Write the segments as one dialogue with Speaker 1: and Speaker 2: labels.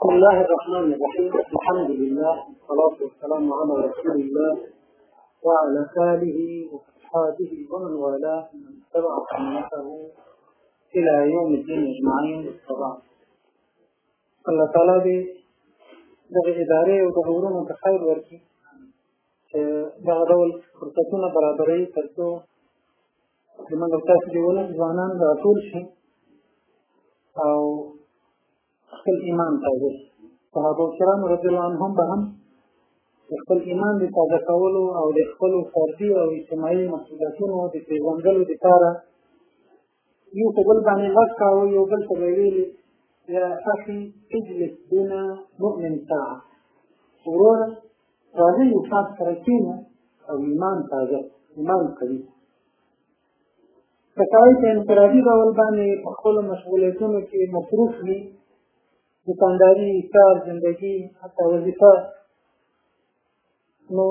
Speaker 1: بسم الله الرحمن الرحيم. الحمد لله والصلاة والسلام على رسول الله وعلى آله وأصحابه ومن والاه من اتبع سنته إلى يوم الدين أجمعين. طبعا الله تعالى دې دغه ادارې أو دغه ته خیر ورکړي چې دغه ډول فرصتونه برابروي تر څو زموږ تاسو دې ولې ځوانان شي أو خپل ایمان تازه صحابه کرام رضی الله عنهم به هم خپل ایمان د تازه کولو او د خپل فردي او اجتماعي مسؤلیتونو د پیژندلو لپاره یو په بل باندې غږ کاوه یو بل ته ویلي یا اخي اجلس بنا مؤمن ساعه وروره راځئ یو ساعت سره کښېنو او ایمان تازه ایمان قوي. که سړی په انفرادي ډول باندې په خپلو مشغولیتونو کې مصروف وي دکانداري کار زندگی حتی وظیفه. نو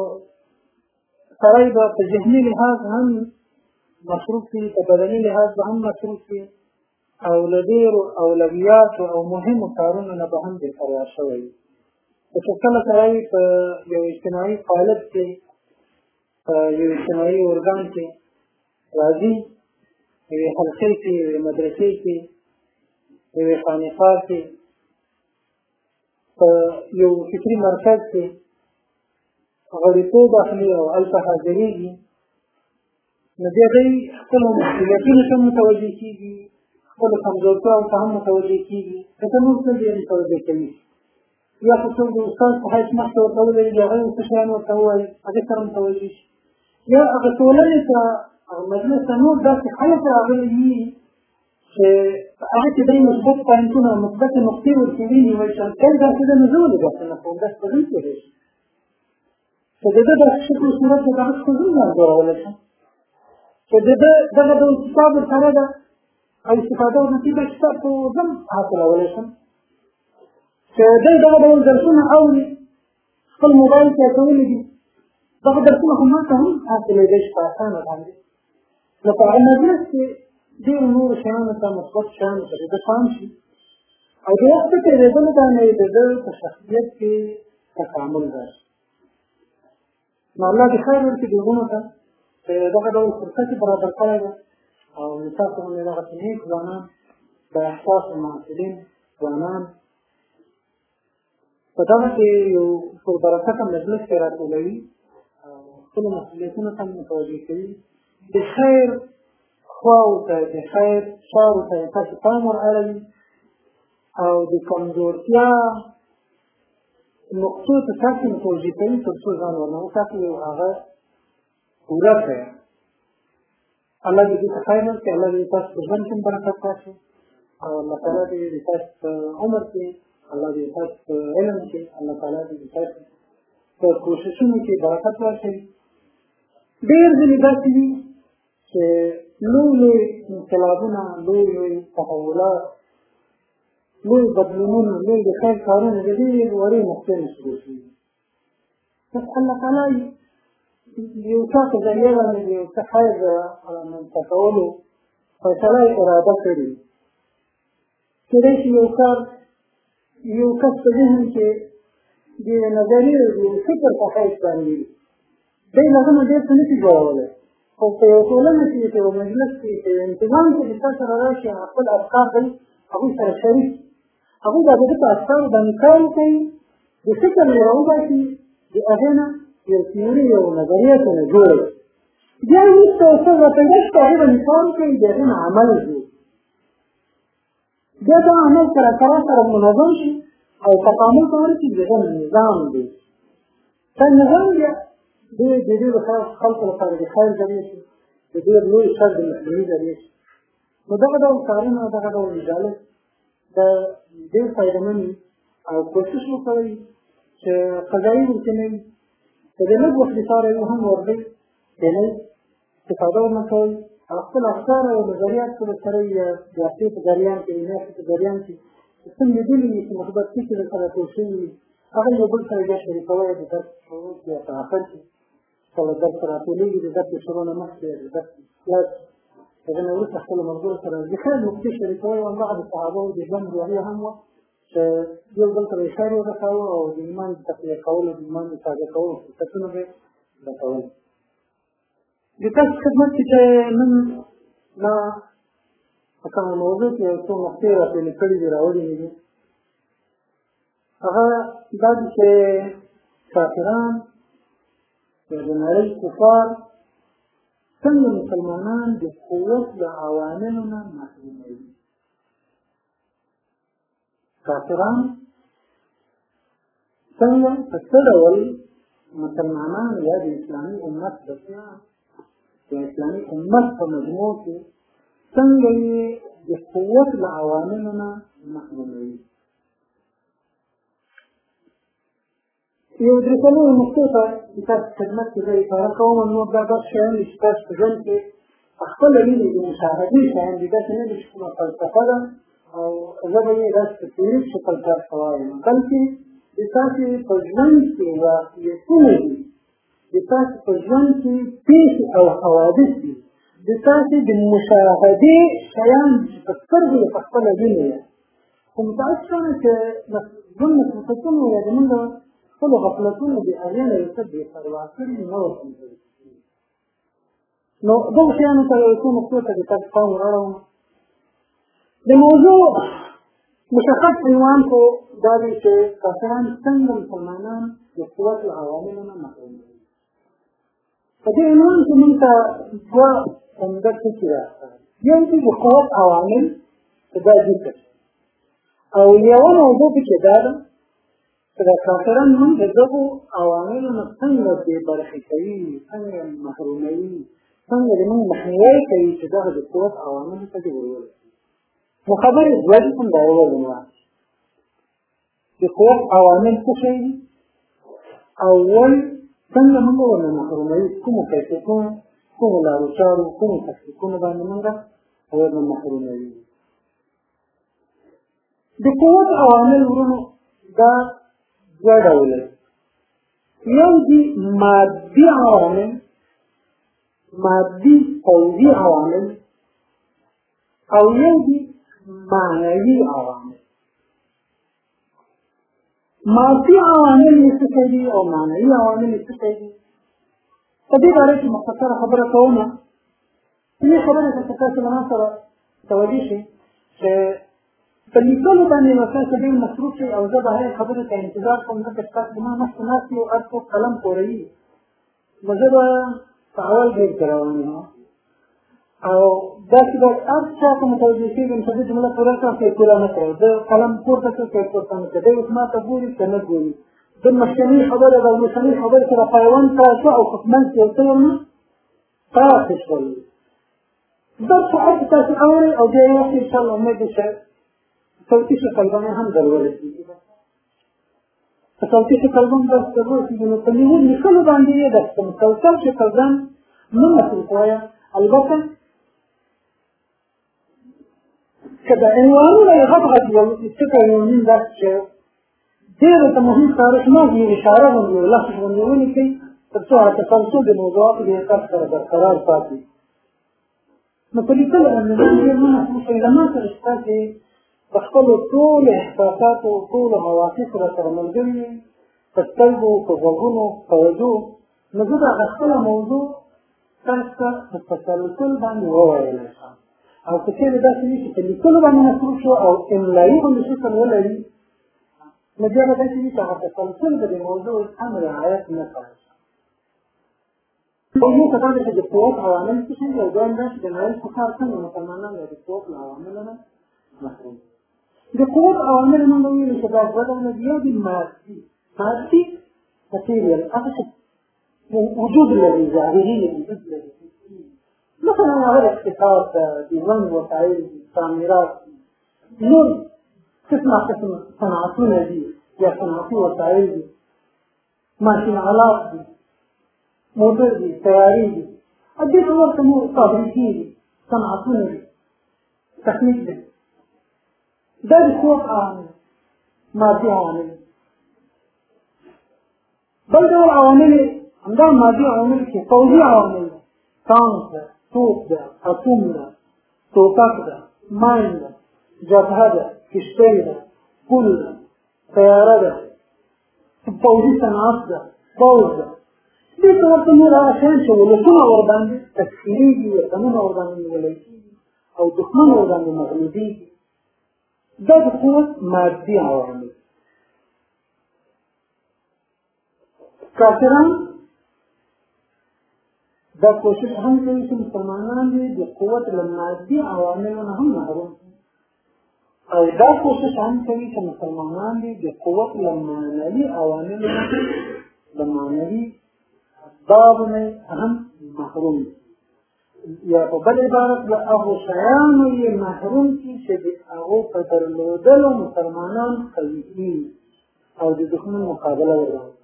Speaker 1: سړی به په ذهني لحاظ هم مصروف وي په بدني لحاظ به هم مصروف وي. او له ډېرو اولویاتو او مهمو کارونو نه به هم بېپروا شوی وي. چې کله سړی په یو اجتماعي فعالیت کې په یو اجتماعي ارګان کې راځي یوې حلقې کې یوې مدرسې کې یوې خانقاه کې په یو فکري مرکز کې غړیتوب اخلي او هلته حاضرېږي نو بیا دی خپلو مسؤلیتونو ته متوجه کېږي خپلو کمزورتیاو ته هم متوجه کېږي ځکه نور څه ډېر متوجه کوي؟ یا خو څوک د استاد په حیث مخکې ورته ولري هغه څه شیان ورته ووایي هغې سره متوجه شي. یا هغه ټولنې ته هغه مجلس ته نور داسې خلک راغلي وي هغه چې دای مثبت پوینټونه مثبت نقطې ورته ویلي وای چې کله دا څه نه زول دا څه نه کوم دا څه نه کوي په دې د شکل صورت دا څه نه راغول شي په دې دغه د استاد سره دا او استفاده نتیجه چې په ځم حاصل اول شي چې دې دغه د درسونه او خپل موبایل کې کولی دي دغه درسونه هم ما ته هم حاصل دي شي په اسانه باندې. نو په هغه مجلس کې ډېرو نورو شیانو ته مثبت شیانو ته د پام شي او د وخت په تېرېدلو باندې د ده په شخصیت کې تکامل راشي نو الله دې خیر ورکړي دغونو ته چې دغه ډول فرصت برابر کړی ده او تاسو باندې دغسې نیک ځوانان د احساس محصلین ځوانان په دغه کې یو پربرکته مجلس کې راټولوي خپلو مسؤلیتونو ته متوجه کوي د خیر خواو ته د خیر چارو ته تاسو پام ور اړوي او د کمزورتیا نقطو ته تاسو متوجه کوي تر څو ځان ورنه وساتي او هغه پوره کړئ الله دې ته خیر ورکړي الله دې تاسو په ژوند کې برکت واچوي او الله تعالی دې تاسو عمر کې الله دې تاسو علم کې الله تعالی دې تاسو په کوششونو کې برکت واچوي ډېر ځینې داسې چې لوی لوی انقلابونه لوی لوی تحولات لوی بدلونونه لوی د خیر کارونه د وړې نقطې نه شروع شوي بس الله تعالی یو چا په ذریعه باندې یو څه خیر رامنځته کولو فیصله اراده کړې. کېدای شي یو کار یو کس په ذهن کې د نظریې د فکر په حیث باندې دی نظم ډېر څه نشي جوړولی خو په ټولنه کې په مجلس کې په انتظام کې چې تا سره راشي خپل افکار دی هغوی سره شریک هغوی د هغه په افکارو باندې کار وکړي د فکر نه راوباسي د هغې نه یو تیوري یو نظریه سره جوړ بیا وروسته څه شي په هغې باندې کار وکړي د عمل جوړ بیا دا عمل سره سره سره أو تکامل ته ورسي د نظام دی دا نظام د دې د خلکو لپاره د خیر ذریعه شي د ډېر لوی شر د مخنیوي ذریعه شي نو دغه ډول کارونه دغه ډول مجالس د ډېر فایدهمن او کوشش وکړئ چې قضایي ورته نه وي. که د لږ وخت لپاره یو هم ورځئ دنۍ استفاده ورنه کوئ او خپل افکار او نظریات سره سره یا هفتې په جریان کې میاشتې په جریان کې. چې څه لیدلي وي چې مثبت فکر سره ټول شوي وي هغه یو بل سره بیا شریکوئ د درس په آخر کې کله درس راټولېږي د درس شروع نه مخکې د درس خلاص. هغه نه وروسته خپلو ملګرو سره خیر نقطې شریکوئ او د صحابو د ژوند روحیه هم وه. چې یو بل ته اشاره ورکاوه او د ایمان تقویه کول او د ایمان تازه کول فرصتونه به لټول د تاسو خدمت چې نن ما په کومه موضوع کې یو څو نقطې راپېل کړي دي راوړي دي. هغه دا چې کافران د نړۍ کفار څنګه مسلمانان د قوت له عواملو نه محروموي؟ کافران څنګه په څه ډول مسلمانان یا د اسلامي امت بچیان د اسلامي امت په مجموع کې څنګه یې د قوت له عواملو نه محروموي یو درې څلور نقطو ته د تاسو خدمت کې زه اشاره کوم نو دا داسې شیان چې تاسو په ژوند کې خپله وینئ د مشاهدې شیان دي داسې نه چې کومه فلسفه ده او زه به یې په تیوري شکل تاسو وایم بلکې د تاسې په ژوند کې واقعیتونه دي. د تاسې په ژوند کې پېښې او حوادث دي. د تاسې د مشاهدې شیان چې په سترګو په خپله وینئ خو متاسفانه چې ژوند مصروفتونه یا زمونږ خپلو غفلتونو د هغې نه څه بې پروا کړي نه ورته نو دغه شیانو ته یو څو نقطو ته د تګ پام راړوم د موضوع مشخص عنوان خو دا دی چې کافران څنګه مسلمانان د قوت له عواملو نه محروم دي په دې عنوان کې موږ ته دوه عمده ټکي راغلي یو چې د قوت عوامل چې دا ذکر. او یوه موضوع کې دا ده د کافران موږ د دغو عواملو نه څنګه بې برخې کوي څنګه محروموي؟ څنګه د موږ مخنیوی کوي چې دغه د قوت عواملو ته دې ورولي؟ نو خبرې دوه دي هم دا یوه عنوان د قوت عوامل څه شی دي اول څنګه موږ ورنه محروموي؟ کومو کیفیتونو کومو لارو چارو کومو تکتیکونو باندې موږ ورنه محروموي. د قوت عوامل ورونو دا دوه ډوله یو دي مادي عوامل مادي قوي عوامل او یو دي معنوي عوامل مادي عوامل یې څه دي او معنوي عوامل یې څه دي په دې باره کې مختصره خبره کوم دې خبره څه تاسو له ما سره توجه شي چې په لیکلو باندې مثلا چې ډېر مصروف شي أو زه به خبرې ته انتظار کوم ځکه تاسو زما مخکې ناست یو هر قلم پوروي. نو زه به کې روان یم. أو داسې به هر چا متوجه کېږم چې زه جمله پوره کړم که یې پوره قلم پورته کړم که یې پورته نه ما ته ګوري که نه ګوري. د مخکنۍ خبرې پیوند کړی شو أو منځ کې یو څه دا ساعت أو بیا یې وخت انشاءالله امید دی چې صوتي شکل باندې هم ضرورت دي په صوتي شکل باندې ضرورت دي نو په نیول لیکلو باندې یې د مسلسل شکل ځان نو مسلسل البته کدا عنوانونه یې غټ غټ یو فکر یو نیم دا چې ډېر ته مهم تاریخ نه دی اشاره باندې لاسه باندې ونیسي ترڅو هغه تفصیل د موضوعات یې کار سره برقرار پاتې نو په لیکلو باندې یې موږ په لمه سره په خپلو ټولو احساساتو ټولو حواسو سره ملګري په سترګو په غوږونو په وجو نو زه د هغه خپله موضوع تاسو ته په تسلسل باندې وویلی شم. او که چېرې داسې وي چې په لیکلو باندې مصروف شو او املایي غوندې شکل ولري نو بیا به داسې وي چې هغه تسلسل به د موضوع هم رعایت نه کوي یو کتاب چې د قوت عوامل څه شي او دا چې د نړۍ کفار څنګه مسلمانان د قوت له عواملو نه محروم د قوت عوامل موږ ویلو چې دا دوه ډوله دي یو د مادي ماتیریال هغه وجود الذي ظاهري الوجود الذي مثلا هذا الاقتصاد ديوان وسائل تعميرات نور تسمع قسم صناعتون دي يا صناعتي وسائل. دي ماشين آلات. دي موټر دي تیاری دي څور ته مو فابریکې دي صنعتونه دي تخنیک دي دا د قوت عوامل مادي عوامل بل ډول عوامل همدا مادي عوامل چې قوي عوامل تانک ده توپ ده اتوم ده توپک ده ماین ده جبهه ده کشتۍ ده پل ده طیاره ده پوځي صنعت ده پوځ ده دې ته ورته نور شیان چې ولسونه ورباندې تکفیرېږي وطنونه ورباندې نیولی کېږي أو دښمن ورباندې مغلوبېږي دا د قوت مادي عوامل کافران دا کوشش هم کوي چې مسلمانان دې د قوت له مادي عواملو نه هم محروم او دا کوشش هم کوي چې مسلمانان دې د قوت له معنوي عواملو نه د معنوي اسباب نه هم محروم یا په بل عبارت له هغو شیانو یې محروم کړي چې د هغو په درلودلو مسلمانان قوي او د دښمن مقابله ورباندې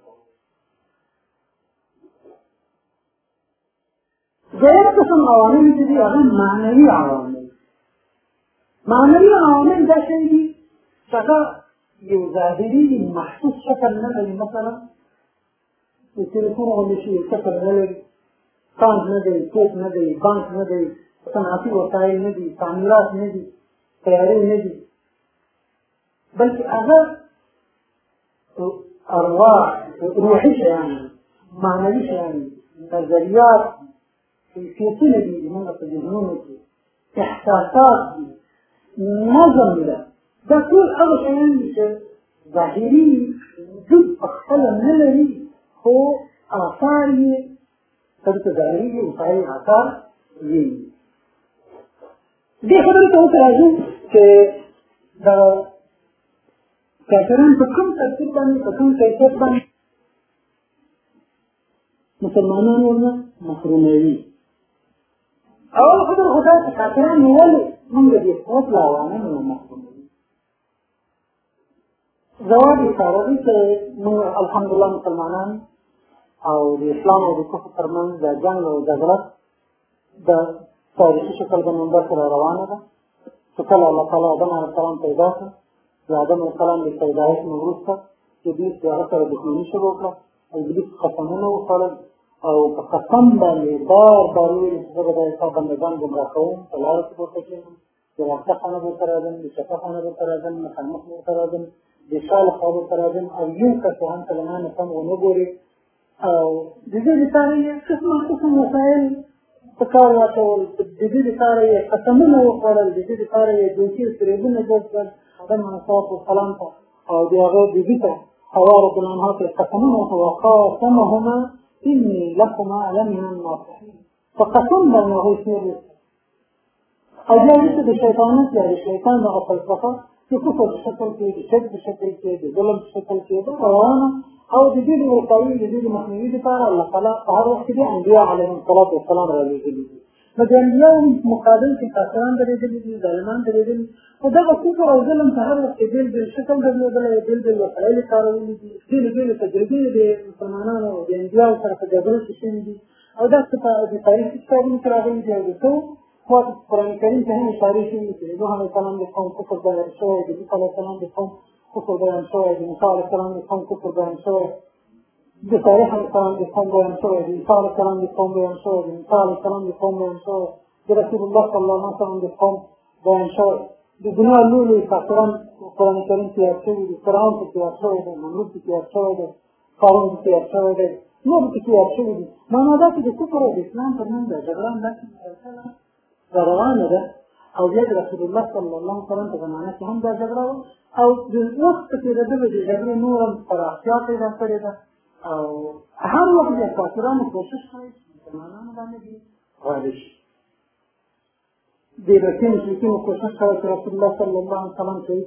Speaker 1: دویم قسم عوامل چې دي هغه معنوي عوامل. معنوي عوامل دا شی دي چې هغه یو ظاهري محسوس شکل نه لري مثلا د تلیفون غوندې شي شکل نه لري کانټ نه دی توپ نه دی بانک نه دی صنعتي وسایل نه دي تعمیرات نه دي تیارې نه دي بلکې هغه ارواح روحي شیان معنوي شیان نظریات کیفیتونه دي ذهنونو کې احساسات دي نظم ده ټول هغه شیان دي چې ظاهري وجود په خپله نه لري خو آثار یې څنګه ظاهري دي وسایل آثار وي دې خبرې ته اوس راځو چې دا کافران په کوم ترتیب باندې په کوم کیفیت باندې مسلمانان ورنه محروموي. اول خبره خو دا چې کافران ولې موږ دې خپل لاوانه نه محکوموي جواب اشاره دي چې موږ الحمدلله مسلمانان او د اسلام او د کفر ترمنځ د جنګ او جګړه د تاریخي شکل په منبر سره روانه ده. چې کله الله تعالی آدم علیه السلام پیدا کړ د آدم علیه السلام د پیدایښت نه وروسته ابلیس د هغه سره دښمني شروع کړه ابلیس قسمونه وخوړل او په قسم باندې بار بار ویل چې زه به د ستا بندګان ګمراه کوم په لاره کې به ورته کښېنم د واقع خانه به ورته راځم د شفا خانه به ورته راځم مخامخ به ورته راځم د شا له خوا به ورته راځم او یو کس هم ما نه کم ونه ګوري أو د دې لپاره یې قسم قسم وسایل په کار واچول د دې لپاره یې قسمونه وخوړل د دې لپاره یې دوکې فریبونه جوړ کړل آدم علیه السلام ته أو د هغه بیبي ته حوا رب العنها ته قسمونه وقاسمهما إني لكما لمن الناصحين فقسم بين غيثير أو بیا وروسته د شیطانت یا د شیطان دغه فلسفه چې کفر په شکل کې د شکل کې د ظلم شکل کې دا روانة أو د دې وقایې د دې مخنیوي لپاره الله. تعالی په هر وخت کې انبیا علیهم الصلاة والسلام دي نو د انبیاو مقابل کې کافران درېدلي دي ظالمان درېدلي خو دغه کفر أو ظلم په هر وخت کې بېل بېل شکل درلودلی بېل بېل وسایل کارولي دي بېلې بېلې تجربې د مسلمانانو د انبیاو سره په جګړو کې شوي دي أو دا د تاریخي کتابونو کې راغلي دي أو د څو خو قرآن کریم ته هم اشارې شوي چې نوح علیه السلام د قوم کفر قوم کفر بیان شوی د موسی علیه السلام د قوم کفر بیان شوی د صالح علیه السلام د قوم بیان شوی د عیسی علیه السلام د قوم بیان شوی د موسی علیه السلام د قوم بیان شوی د رسول الله صلی الله علیه وسلم د قوم بیان شوی د دنیا لوی لوی کافران قرآن کریم کې یاد شوي دي فرعون پکې یاد شوی دی نمرود پکې یاد شوی دی قارون پکې یاد شوی دی نور پکې یاد شوي دي معنا دا چې د کفر أو د اسلام ترمنځ د جګړه همداسې مسلسله روانه ده او بیا د رسول الله صلی الله علیه وسلم په زمانه کې هم دا جګړه وه. او د وخت په تېرېدلو د جګړې نور هم پراختیا پیدا کړې ده. او هر وخت د کافرانو کوشش کوي چې مسلمانانو باندې دې غالب شي. د رسول مشرکین کوشش کوي چې رسول الله صلی الله علیه وسلم کوي.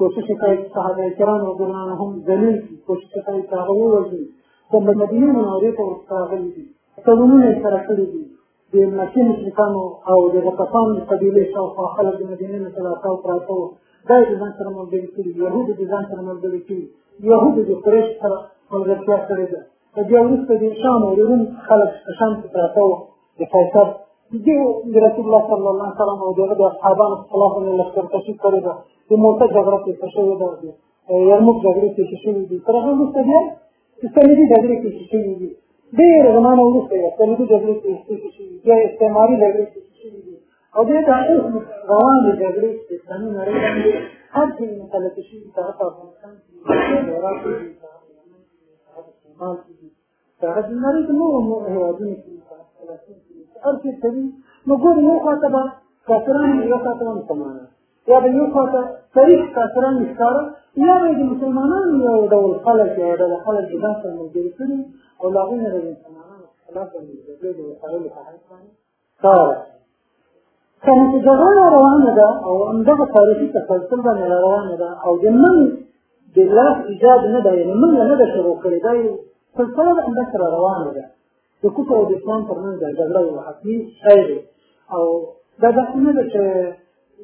Speaker 1: کوشش کوي چې صحابه کرام رضی الله عنهم ذلیل کوشش کوي چې هغه ووژني. خو د مدینې منورې ته ورته راغلي دي. تړونونه یې سره کړي دي د مکې مشرکانو أو د غطفان قبیلې شاوخوا خلک د مدینې نه تلاټاو پراته وو دا د ځان سره ملګري کړي یهودو د ځان سره ملګري کړي یهودو د قریش سره ملګرتیا کړې ده د بیا وروسته د شام أو د روم خلک په شام کې پراته وو د قیصر دې د رسول الله صلی الله علیه وسلم أو دغه د اصحابانو په خلاف کړې ده د موته جګړه شوې ده یرموک جګړې پېښې شوې دي. تر هغه وروسته بیا جګړې پېښې شوې دي. ډېر زمانه وروسته یې صلیبي جګړې پېښې شوې. بیا استعماري جګړې پېښې شوې. دي او دې د روانې جګړې په اسلامي نړۍ باندې هر شيء مثلا شيء تعرف افغانستان کې عراق کې استعمال کې هغه د نړۍ د نورو نورو هېوادونو کې هر څه کوي. نو ګور یو خواته به کافران یو خواته به مسلمانان یا به یو خواته صریح کافران ښکاره یا به د مسلمانانو یو ډول خلک یو ډول خلک د ځان سره ملګري کړي او له هغوی نه د مسلمانانو خلاف باندې د جګړې د وسایلو په حیث باندې کار کله چې جګړه روانه ده او همدغه تاریخي تسلسل باندې روانه ده او د من د لاس ایجاد نه ده یعنې موږ نه ده شروع کړې دا سلسله د همدا سره روانه ده. د کفر او د اسلام ترمنځ د جګړه یو حتمي شی دی. او دا داسې نه ده چې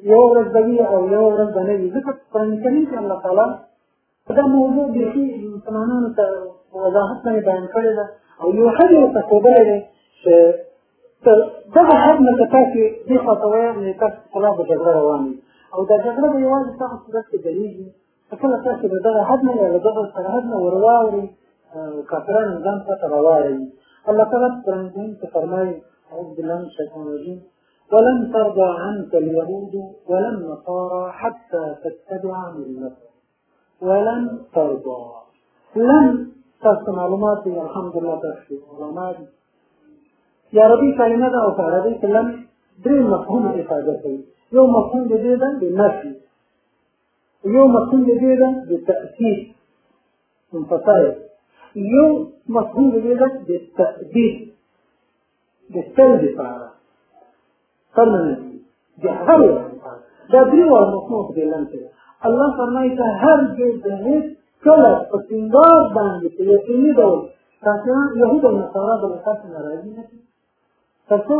Speaker 1: یو ورځ به او یو ورځ به نه وي ځکه قرآن کریم کې الله تعالی دا موضوع بیخي مسلمانانو ته وضاحت باندې بیان کړې ده او یو حد ورته ښودلی دی چې تر دغه حد نه که تاسې دې خوا ته وایه نو تاسو خلاف به جګړه روان وي او دا جګړه به یوازې ستاسو صورت کې درېږي کله تاسو د دغه حد نه یا له دغه سرحد نه ور واوړئ کافران ځان څخه راوړي الله تعالی قرآن کریم کې فرمایي أعوذ بالله من الشيطان الرجيم ولن ترضى عنك اليهود ولا النصارى حتى تتبع ملتهم ولن ترضى. لن تاسو معلومات. الحمد لله تاسو علماء يا ربي كلمة أو عربي لن دري مفهوم إفادة کوي یو مفهوم د دې ده د نفي یو مفهوم د دې ده د تأکید منفصل یو مفهوم دې ده د لپاره پرمننت د هر دا درې ور مفهوم دې لنته الله فرمایي ته هر دې د هیڅ کله په سنگار باندې په یقیني ډول تاسو يهود أو نصارا د تاسو ناراضي نه دي تاسو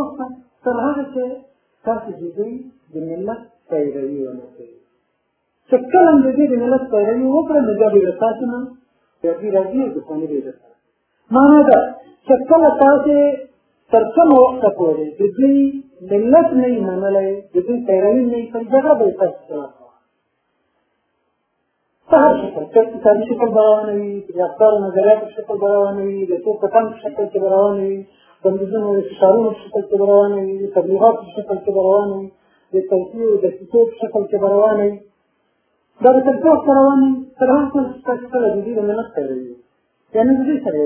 Speaker 1: تاسو دې د ملت پیروي ونه کوي چې کله دې د ملت پیروي وکړه نو دا به تاسو نه دې راځي د څنګه دې معنا دا چې کله تاسو تر کومه وخت پورې د دې ملت نه منلای د دې پیروي نه کوم ځای به تاسو هر شکل چې کاري شکل روان وي د افکار نظریات شکل روان وي د تو پتن شکل روان وي د نظم او شارونو شکل روان وي د تبلیغات شکل روان وي د توصیه د کتاب شکل روان وي. دا د تلفظ روان وي تر هغه څه چې د دې نه نه پیروي یعنی د دې سره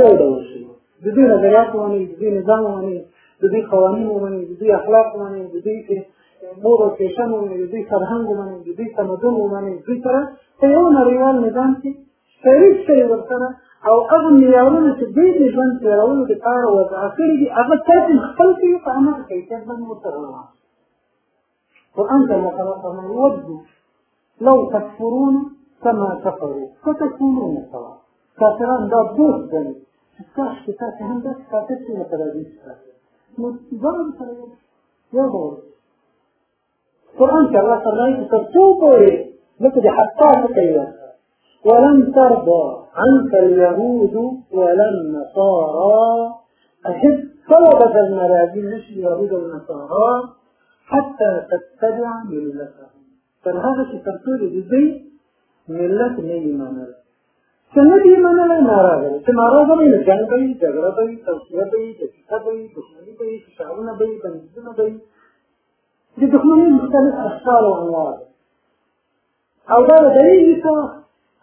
Speaker 1: یو ډول شي. د دې نظریات باندې د دې نظام باندې د دې قوانین باندې د دې اخلاق باندې د دې مور او فیشن باندې د دې فرهنګ باندې د دې تمدن باندې د دې سره په یو نړیوال نظام کې شریک شي ورسره او هغه معیارونه چې دې د ژوند تېرولو لپاره وضع کړي دي هغه تاسو خپل کې په عمل کیفیت باندې ورسره قرآن كما قال من يود لو تكفرون كما كفروا. فتكونون سواء. كافران دا دوست کاش چې تاسو هم داسې کافر شئ لکه د دوی نو ځان سره یو ډول قرآن کې الله فرمایي چې تر څو پورې لکه د حتا کوي ولن ترضى عنك اليهود ولا النصارى أحب طلبة المراجل نشي اليهود والنصارى حتى تتبع ملتهم. تر هغه چې تر څو د څنګه دې منل ناراضه چې ناراضه نه جنګ کوي جګړه کوي توصیه کوي تشکا کوي دښمني کوي شاونه کوي بنځونه کوي د دښمنۍ مختلف اشکال او انواع او دا د دې چې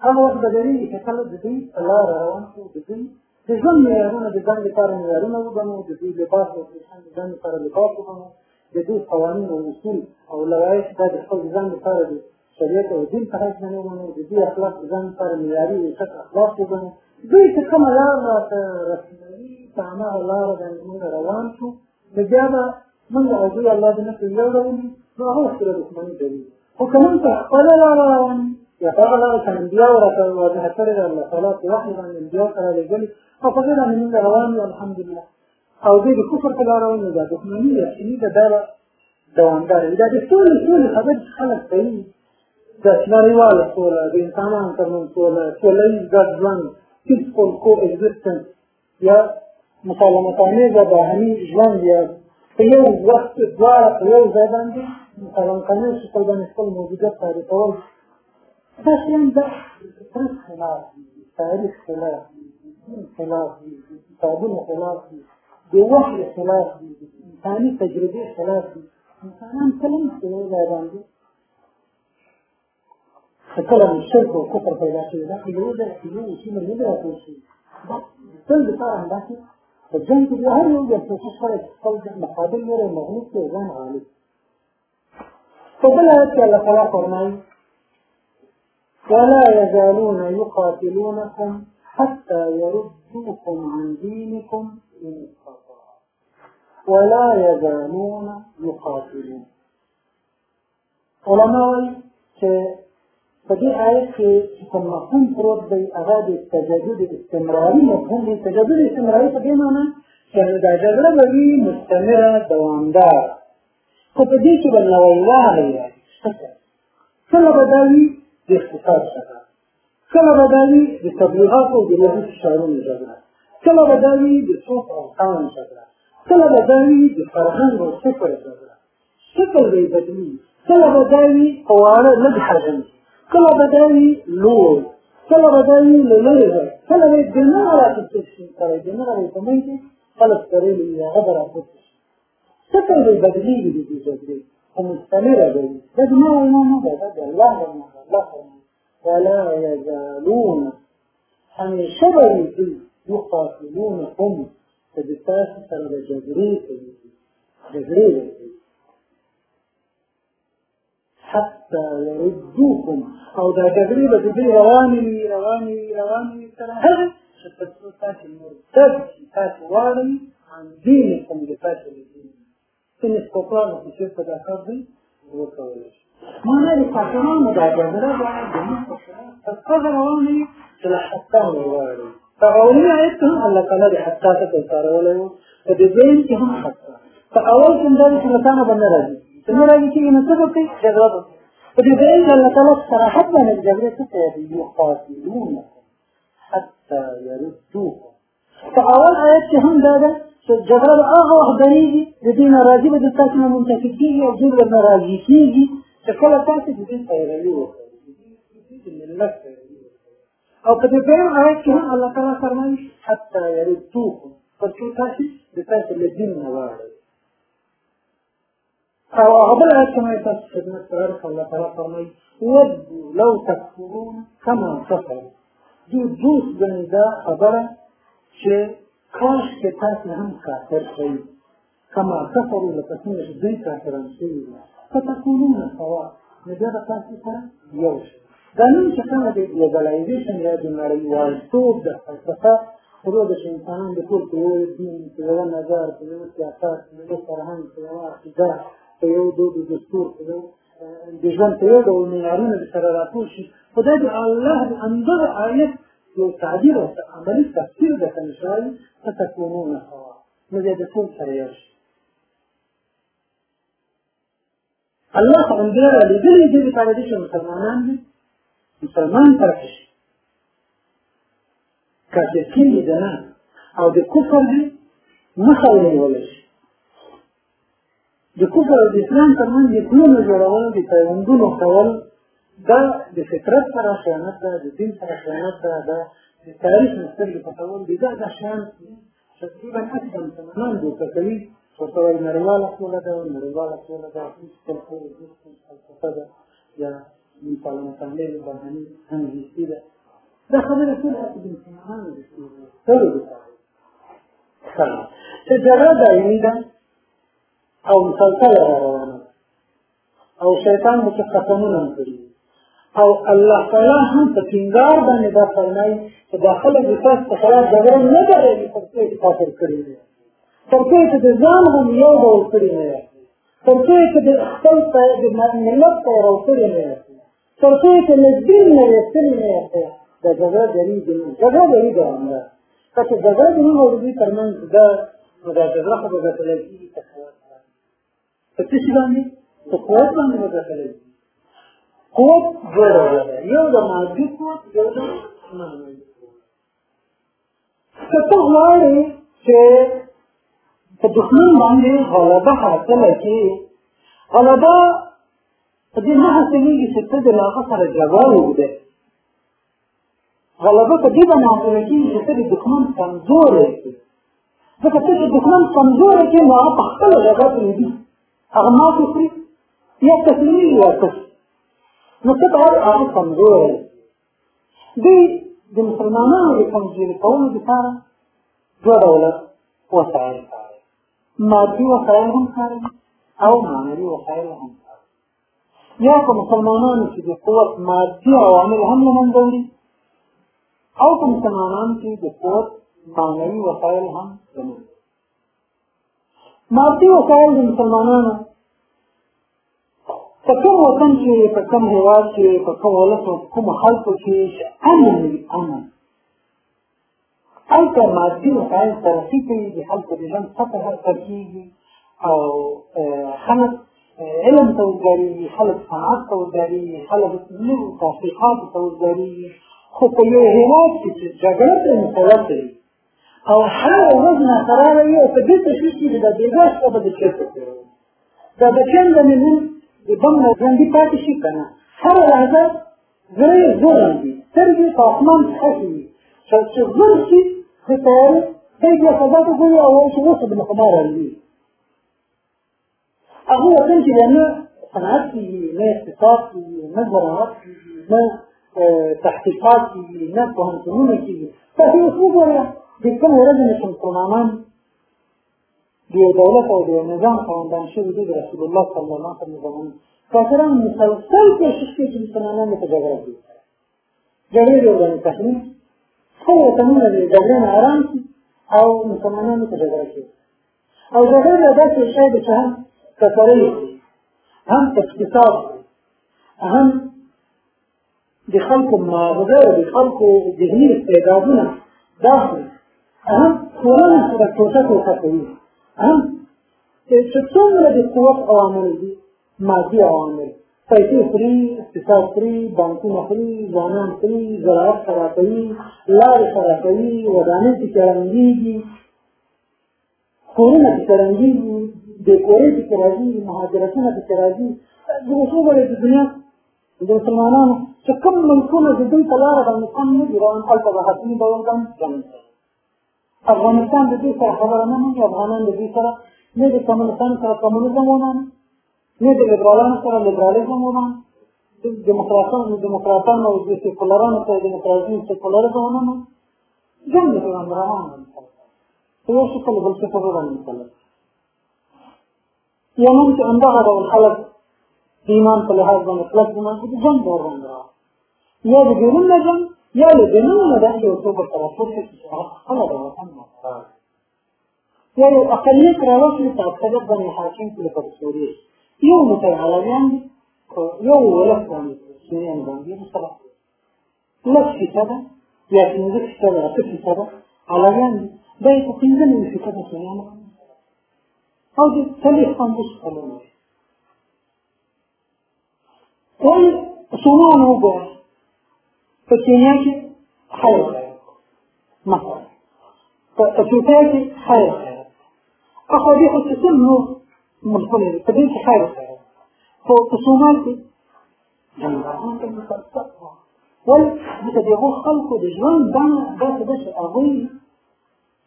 Speaker 1: هغه وخت د دې چې کله د دې الله روان شو د دې د ژوند معیارونه د ځان لپاره معیارونه وګڼو د دې لباس او د ځان لپاره لباس وګڼو د دې قوانین او اصول او لوایح دا د خپل ځان لپاره دي. شریعت او دین په حیث باندې ومنو د دې اخلاق ځان سره معیاري وسط اخلاق وګڼو. دوی چې کومه لار راته رسموي په هماغه لاره باندې موږ روان شو نو بیا به موږ او دوی الله دې نه په یو ډول نو هغه سره دښمني کوي خو که موږ په خپله لاره روان یا په هغه لاره چې انبیاو راته واضحه کړې ده الله تعالی په وحي باندې انبیاو سره لېږلي او په دې باندې موږ روان یو الحمدلله. او دوی د کفر په لاره روان دا دښمني یقیني ده دا دوامداره دا د ټولې ټولې خبرې خلک کوي د نړیواله سوله د انسانانو ترمنځ سوله سوله ییز ګډ ژوند co-existence یا مسالمت آمیزه باهمي ژوند یا په یو وخت کې دواړه په یو ځای باندې مسالمت آمیز شکل باندې خپل موجودیت تعریفول دا شیان د فطرت خلاف تاریخ خلاف خلاف کتابونو خلاف د وحي خلاف انساني تجربې خلاف. انسانان کله نه په یو ځای باندې فكلام الشرك والكفر پیدا شوی دا خو یو ځای یو اصول نه دی راټول شوي دا تل دپاره همداسې په جنګ کې بیا هر یو بیا کوشش کړی چې خپل مقابل لري مغلوب غالب په بل آیت کې الله تعالی فرمایي ولا يزالون يقاتلونكم حتى يردوكم عن دينكم إن استطاعوا. ولا يزالون يقاتلون. علماء په دې آیت کې کوم مفهوم پروت دی هغه د تجدد استمراري مفهوم دی تجدد استمراري په دې معنی چې دا جګړه به وي مستمره دوامدار. خو په دې کې به نوی والی راشي کله به دا وي د اقتصاد جګړه کله به دا وي د تبلیغاتو أو د لوبو فشارونو جګړه کله به دا وي د څوک أو قانون جګړه کله به دا وي د فرهنګ أو فکر جګړه شکل به یې بدلي کله به دا وي قواړه لږ حجم کله به دا وي لوړ کله به دا وي له لرې ځای کله یې شي سړی دننه به یې کې خلک سرېلي وي هغه شي شکل به یې بدلېږي د دې جګړې خو مستمره به ده دا د الله وینا ده الله فرمایي ولا يزالون. همیشه به وي دوی یقاتلونکم چې د تاسو سره د جګړې کوي جګړې کوي حتى يردوكم. أو وي روانې وي روانې وي تر هغه چې تاسو تاسو مرتد تاسو واړئ عن دینکم د تاسو له دین څنګه سپوږمۍ په څیر په داخل دی وکولای شي معنا د کافرانو دا جګړه باندې د موږ په څیر روانې چې له حتی واړئ فأولي آیت هم الله تعالی د حتی څخه کوي جګړه په دې ځای کې الله باندې جګړه څه کوي یقاتلون حتى يردوكم فأول آیت کې هم دا ده چې جګړه هغه وخت درېږي د دې ناراضي به د تاسو نه منتفق کېږي أو دوی به ناراضي کېږي چې کله تاسو د دې پیروي وکړئ د ملت پیروي أو په دې بیا آیت هم الله تعالی فرمایي حتى يردوكم پر څو تاسو د تاسو له دین او أقبل كما يتسجد نستعرف الله تعالى فرمي ودوا لو تكفرون كما كفروا. جو جوس بندا خبره چې کاش کې تاسو هم کافر شئ كما كفروا لتكونوا دوی کافران شوي فتكونون سواء نو بیا به تاسو سره یو شي دا نن چې څنګه د ګلوبلایزیشن یا د نړیوالتوب د فلسفه خلو د انسانان د ټول په یو دین په یو نظر په یو سیاست په یو فرهنګ په یو عقیده په یو دود دستور په یو د ژوند په یو ډول معیارونه سره راټول شي خدای د الله د همدغه آیت یو تعبیر او عملي تفسیر د کنشای فتكونون ټول سره یو شي الله خو انبیاء را لیدلي دي لپاره دي چې مسلمانان دي مسلمان طرف شي کافر کېږي د نه أو دي مخه ونیولی شي د کفر او د اسلام ترمنځ د پلونو جوړول د پیوندونو کول دا د فطرت سره خیانت ده د دین سره خیانت ده دا د تاریخ مسترګې پټول دي. دا دا شیان تقریبا اکثر مسلمانان دوکه کوي ورته وایي نړیواله سوله ده نړیواله سوله ده فلسفه ده یا پارلماني بهرني انګلیسي ده. دا خبره ټول د مسلمانانو د لپاره چې جګړه دایمي ده او مسلسله روانه. او شیطان مو څه قسمونه کړي. او الله تعالی هم په ټینګار باندې دا فرمایي چې داخله د تاسو په خلاف جګړه نه درېږي تر څو چې کافر کړي دي تر څو چې د ځان هم یو ډول کړي نه تر څو چې د خپل د ملت پیرو کړي نه تر څو چې له دین نه وستلي نه دا جګړه درېږي نه جګړه درېږي همدا که جګړه د نوم او دوی ترمنځ ده نو دا جګړه خو به ګټلی کېږي په څه شي باندې په قوت باندې کېږي قوت ده یو د مادي قوت یو د معنوي که ته غواړې چې په دښمن باندې غلبه حاصله کړې غلبه په دې نه حاصلېږي چې ته د هغه سره جګړه وکړې غلبه په دې باندې حاصله کېږي چې ته د دښمن کمزوری کړې ځکه ته چې دښمن کمزوری کړې نو هغه په خپله جګړه پرېږدي هغه ماتې خوري یا تسلیمېږي یا تسلي نو څه کار هغه کمزور دی د مسلمانانو د کمزوري کولو لپاره دوه ډوله وسایل کاروي مادي وسایل هم کاروي او معنوي وسایل هم کاروي یا په مسلمانانو چې د قوت مادي عوامل هم له منځه وړي او په مسلمانانو کې د قوت معنوي وسایل هم له منځه مادي وسایل د مسلمانانو. په کوم وطن کې په کوم هېواد کې په کوم ولس أو کوم خلکو کې امن وي امن. هلته مادي وسایل ترقي کوي د خلکو د ژوند سطح ترقیږي أو خلک علم ته وزګارېږي خلک صنعت ته وزګارېږي خلک نوو تحقیقاتو ته وزګارېږي خو په یو هېواد کې چې او هر ورځ ناقراره وي أو په دې تشویش کې د بېګا شپه به د چېرته تېروي دا بچیان به مې نن د بم نه ژوندي پاتې شي که نه هره لحظه زړه یې ځوړن دي سترګې په اسمان خښې وي چې زر شي د تیارې دی بیا فضا ته ګوري او وایي چې اوس به مخما راځي هغه وطن نه نه نه نه نه د کوم ورځې چې مسلمانان د یو دولت أو د یو نظام خواندان شوي دي د رسول الله صلی الله علیه وسلم. زمانه کافران مسلسل کوشش کوي چې مسلمانان په جګړه کې جګړې د تحریم خو وطنونه د جګړې نه آرام شي أو مسلمانان په جګړه کې أو جګړه د داسې شی ده چې هم کفرې هم اقتصاد هم د خلکو ماغزة د خلکو ذهني استعدادونه داخل. هم ټولنه سره ټوټه ټوټه کوي هم چې څومره د قوت عوامل دي مادي عوامل پیسې خوري اقتصاد خوري بانکونه خوري ځوانان خوري زراعت خرابوي لارې خرابوي ودانۍ پکې ړنګېږي کورونه پکې ړنګېږي بېکورۍ پکې راځي مهاجرتونه پکې راځي د وګورئ د دنیا. د مسلمانانو چې کوم ملکونه د دوی په لاره باندې کم نه دي روان هلته به حتمي ډول باندې جنګ افغانستان د دې سره خبره نه مني افغانان د دې سره نه د کمونستان سره کمونیزم ومانه نه د لیبرالانو سره لیبرالیزم ومانه د ډیموکراتانو ډیموکراتانو او د سیکولرانو سره ډیموکراتیزم سیکولرزم ومانه جنګ د روان دی یو شکل بل څه په باندې مسلط یمن کې همدغه ډول خلک ایمان په لحاظ باندې کلک ایمان کې جنګ دور باندې یا د بیرون نه جنګ یا له دننه نه داسې یو څوک ورته راپورته کړي چې هغه خپله د وطن محتاج یا یو اقلیت راوخلي په اکثریت باندې حاکم کړي لکه د سوریې یو موټی علویان دي یو ولس باندې سوریان باندې مثلا لس فیصده یا پنځه فیصده اته فیصده علویان دي دا یې په پنځه نوي فیصده کینیا کې خیر مثلا په اتوپیا کې خیر اخو دې خصوصا نو ملکونه دي په دې کې خیر خو په سومال کې جنګان ته مسلسل ول دې د هغو خلکو د ژوند دانه داسې ده چې هغوی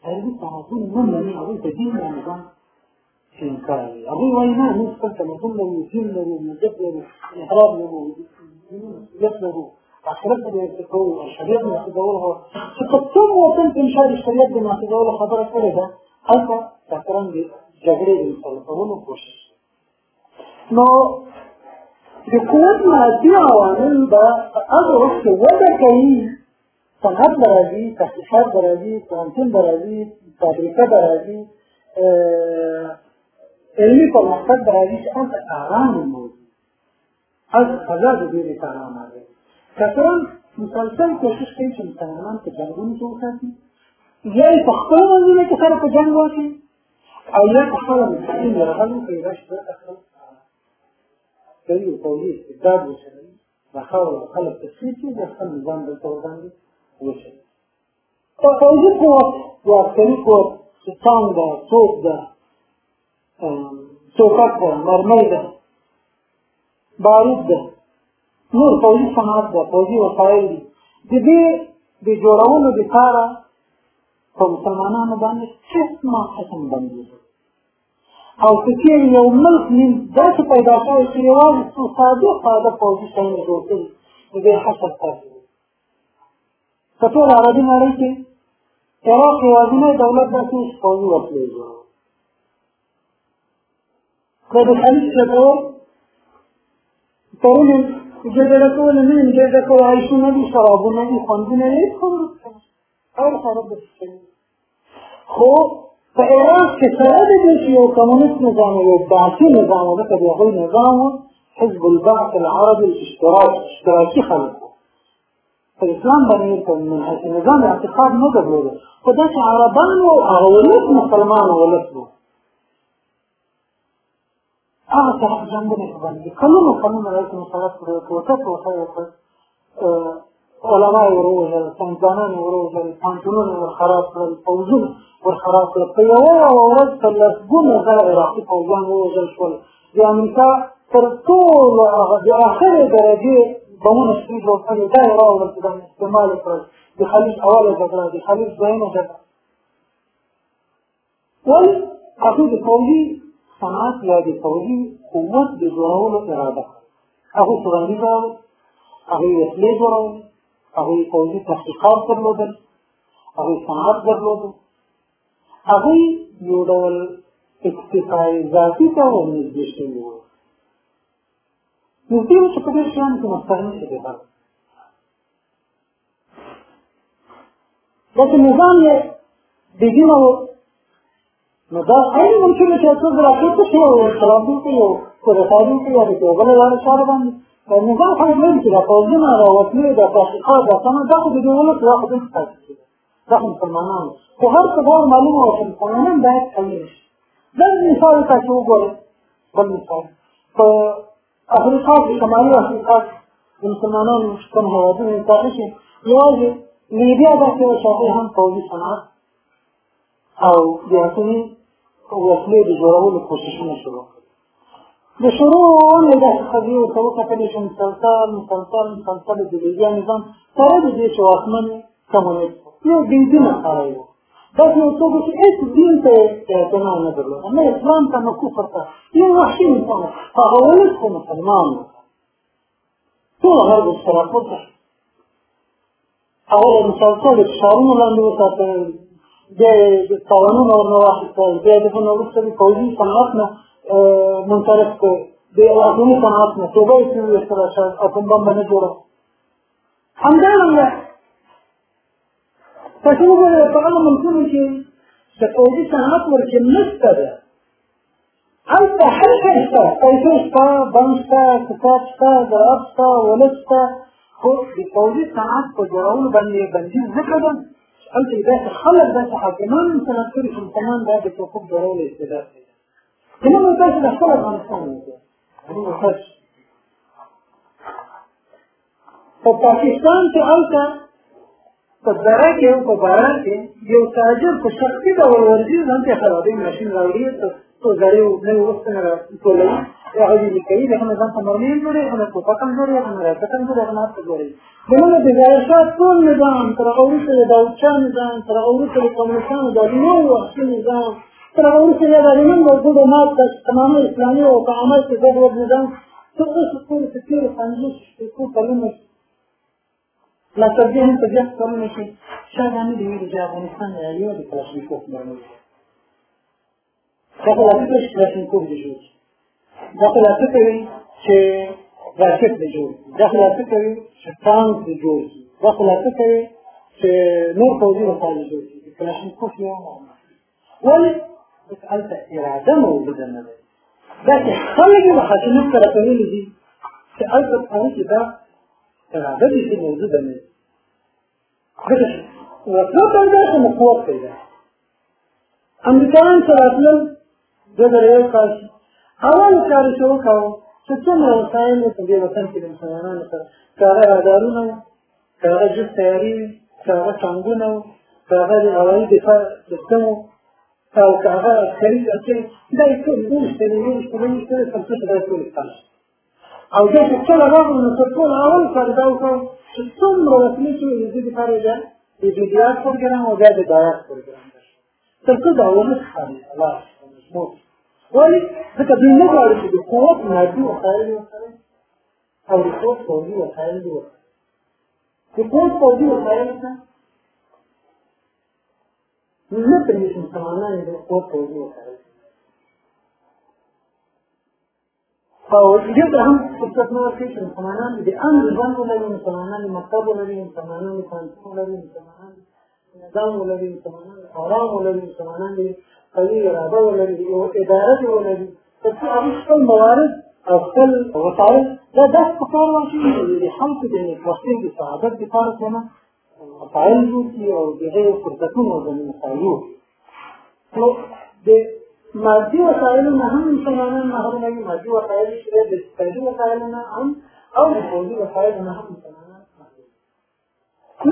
Speaker 1: هغوی تعاون نه مني هغوی په دین باندې ځان محدودول هو چې په کوم وطن کې انشاء شریعت د محدودول خبره کړې ده د جګړې د مسلطولو کوشش نو د قوت مادي عوامل وخت کې وده کوي صنعت به راځي پوهنتون به راځي فابریکه به راځي علمي پرمختګ به راځي چې هلته ارام موجود. هلته فضا د دې لپاره آماده کافران مسلسل کوشش کوي چې مسلمانان په جنګونو کې وساتي. یا یې په خپلو منځونو کې سره په جنګ واچوي او یا په خپله مسلمین یرغل وکړي راشي دلته خلک کوي او پوځي استبداد وشوي دا خاوره خلک تصفیه کړي د خپل نظام دلته ورباندې وشوي پوځي قوت یا عسکري قوت چې ټانک ده توپ ده څوکک ده مرمۍ ده بارود ده نور پوځي صنعت ده پوځي وسایل دي د دې د جوړولو لپاره په مسلمانانو باندې قسمه قسم بندي او که چېرې یو ملک نیم داسې پیدا شوی چې یوازې څو ساده ساده پوځي شیان جوړ کړي د دې حسد تاسې په ټول عربي نړۍ کې عراق یوازینی دولت داسې پوځي وسلې جوړوي که د خلیج جګړو پرونه کول نه دي جګړه کول عیشونه دي شرابونه دي خوندونه دي هر سره د خو په عراق کې سره د دې چې یو کمونیست نظام یو باطل نظام و لکه د هغوی نظام حزب البعث العربي الاشتراكي اشتراکي خلک په اسلام باندې من حيث نظام اعتقاد درلوده خو داسې عربان ولس مسلمان ولس و هغه طرف جنګونه باندې کلونو کلونو راځي مسلط کړو وکړ علما یې وروژل ساینسدانان یې وروژل پانتونونه ور خراب کړل پوځونه ور خراب کړل په یوه ورځ په لسګونه زره عراقي پوځیان ووژل شول د امریکا تر ټولو هغه د آخرې درجې بمونه سپي جوړ کړي دا یې راوړل چې دا استعمال یې کړل د خلیج اوله جګړه د خلیج دویمه جګړه ولې هغوی د پوځي صنعت یا د پوځي قوت د جوړولو اراده. هغوی سوراني راوړل هغوی وسلې جوړولې هغوی پوځي تحقیقات درلودل هغوی صنعت درلودل هغوی یو ډول اکتفای ذاتي ته ورنږدې شوي وو نږدې وو چې په دې شیانو کې شي دی داسې نظام یې بېدینه وو نو دا غیر ممکن دی چې تاسو راکېته شئ او سلام دې یو سره تاسو دې یو چې هغه لاره شار باندې نو دا خو مهم چې دا قومونه راوتلې دا تحقیقات دا څنګه دا خو دې ولې په واحد کې دا مسلمانان خو هر څه ډول معلومه او مسلمانان باید کوي دا مثال تاسو وګورئ بل مثال په افریقا کې شمالي افریقا کې مسلمانانو شتون هوادونو ته چې یوازې لیبیا داسې یو شاخې هم پوځي صنعت او د وسلې د جوړولو کوششونه شروع د شروع نه داسې قضیې ورته وکتلې چې مسلسل مسلسل مسلسل د لیبیا نظام. سره د دې چې واکمن کمونیست یو دینونه سره و. داسې یو څوک چې هېڅ دین ته اعتنا نه درلوده نه اسلام ته نه کفر ته. یو وحشي انسان هغه ولس خو مسلمان و. ټول غرب اشتراک وکړ هغه مسلسل فشارونه لاندې وساتل بیا د قوانونو ورنه واخیستل بیا د هغه وروسته د پوځي صنعت نه منصرف کړ د اټومي صنعت نه. توبه یې کړې ویستله شاید اټوم بم به نه جوړه همدارنګه تاسو وګورئ په هغه ملکونو کې د پوځي صنعت ورکې نشته ده هلته هر شی شته پیسې شته بنک شته کتاب شته زراعت شته ولس شته خو د پوځي صنعت په جوړولو باندې بندیز ځکه ده هلته داسې خلک داسې حاکمان مسلط کړي چې مسلمان دا د توقف لري کله مو تاسو د خپل افغانستان وکړئ په پاکستان کې هلته په دره کې أو په باران تاجر په شخصي ډول ورځي ځان ته خرابې ماشین راوړي څو زړې نه وستنه ټولې هغه دې کوي دا نه ځان مرمین جوړي هغه کو پکم جوړي هغه راځم جوړي هغه ماته جوړي دغه د ځایشات ټول نظام تر اوري سره دا اوچان نظام تر اوري سره کمونستان دا نو وخت نظام. تر اوري سره دا نن موجود نه تاسو تمام اسلامي او قامت کې دغه نظام. څه څه ټول فکر پنځه څه کلمه لا تبدي هم تجاه كل شيء شاهد عن دي افغانستان اليوم بتلاقي كوك مرمي دا خو لا فکر چې کلاشینکوف دې جوړ دا خو لا فکر چې راکټ دې جوړ دا خو لا فکر چې ټانک دې جوړ دا خو لا فکر چې نور پوځي وسایل جوړ شي کلاشینکوف یو ولې هلته اراده موجوده نه ده تړلي دي چې هلته په کې دا اراده دې موجوده نه دوه زره یو کال شي اول کار شروع کوو چې څومره وسایل دي په دې وطن کې د مسلمانانو سره که هغه رادارونه وي که هغه جټ تیارې وي که هغه ټانګونه وو که هغه د هوایي دفاع سیستم وو او که هغه عسکري عسکري دا یې ټول نشته نو نشته نو نشته نو څه دا ټول او دا چې څه راغلو نو څه ټول اول کار دا وکړو چې څومره وسلې چې د دې لپاره ده د جزئیات پروګرام او بیا د دایات پروګرام ده تر څو دا ونه ښکاري الله. موږ ولې ځکه دوی نه غواړي چې د قوت مادي وسایل وسره أو د قوت پوځي وسایل دي د قوت پوځي وسایل ته نه پرېږدي مسلمانان د قوت پوځي وسایل أو دې هم فرصت نه ورکړي چې مسلمانان د امن ژوند ولري مسلمانان مکتب ولري مسلمانان پوهنتون ولري مسلمانان نظام ولري مسلمانان آرام ولري مسلمانان قوي ولري تر څو هغه خپل موارد أو خپل وسایل دا داسې په کار واچوي د خلکو د نېکبختۍ د سعادت دپاره کنه وسایل جوړ کړي أو د هغې فرصتونه د مسایلو نو د مادي وسایلو نه هم مسلمانان محروموي مادي د اقتصادي وسایلو نه هم پوځي وسایلو نه هم محروموي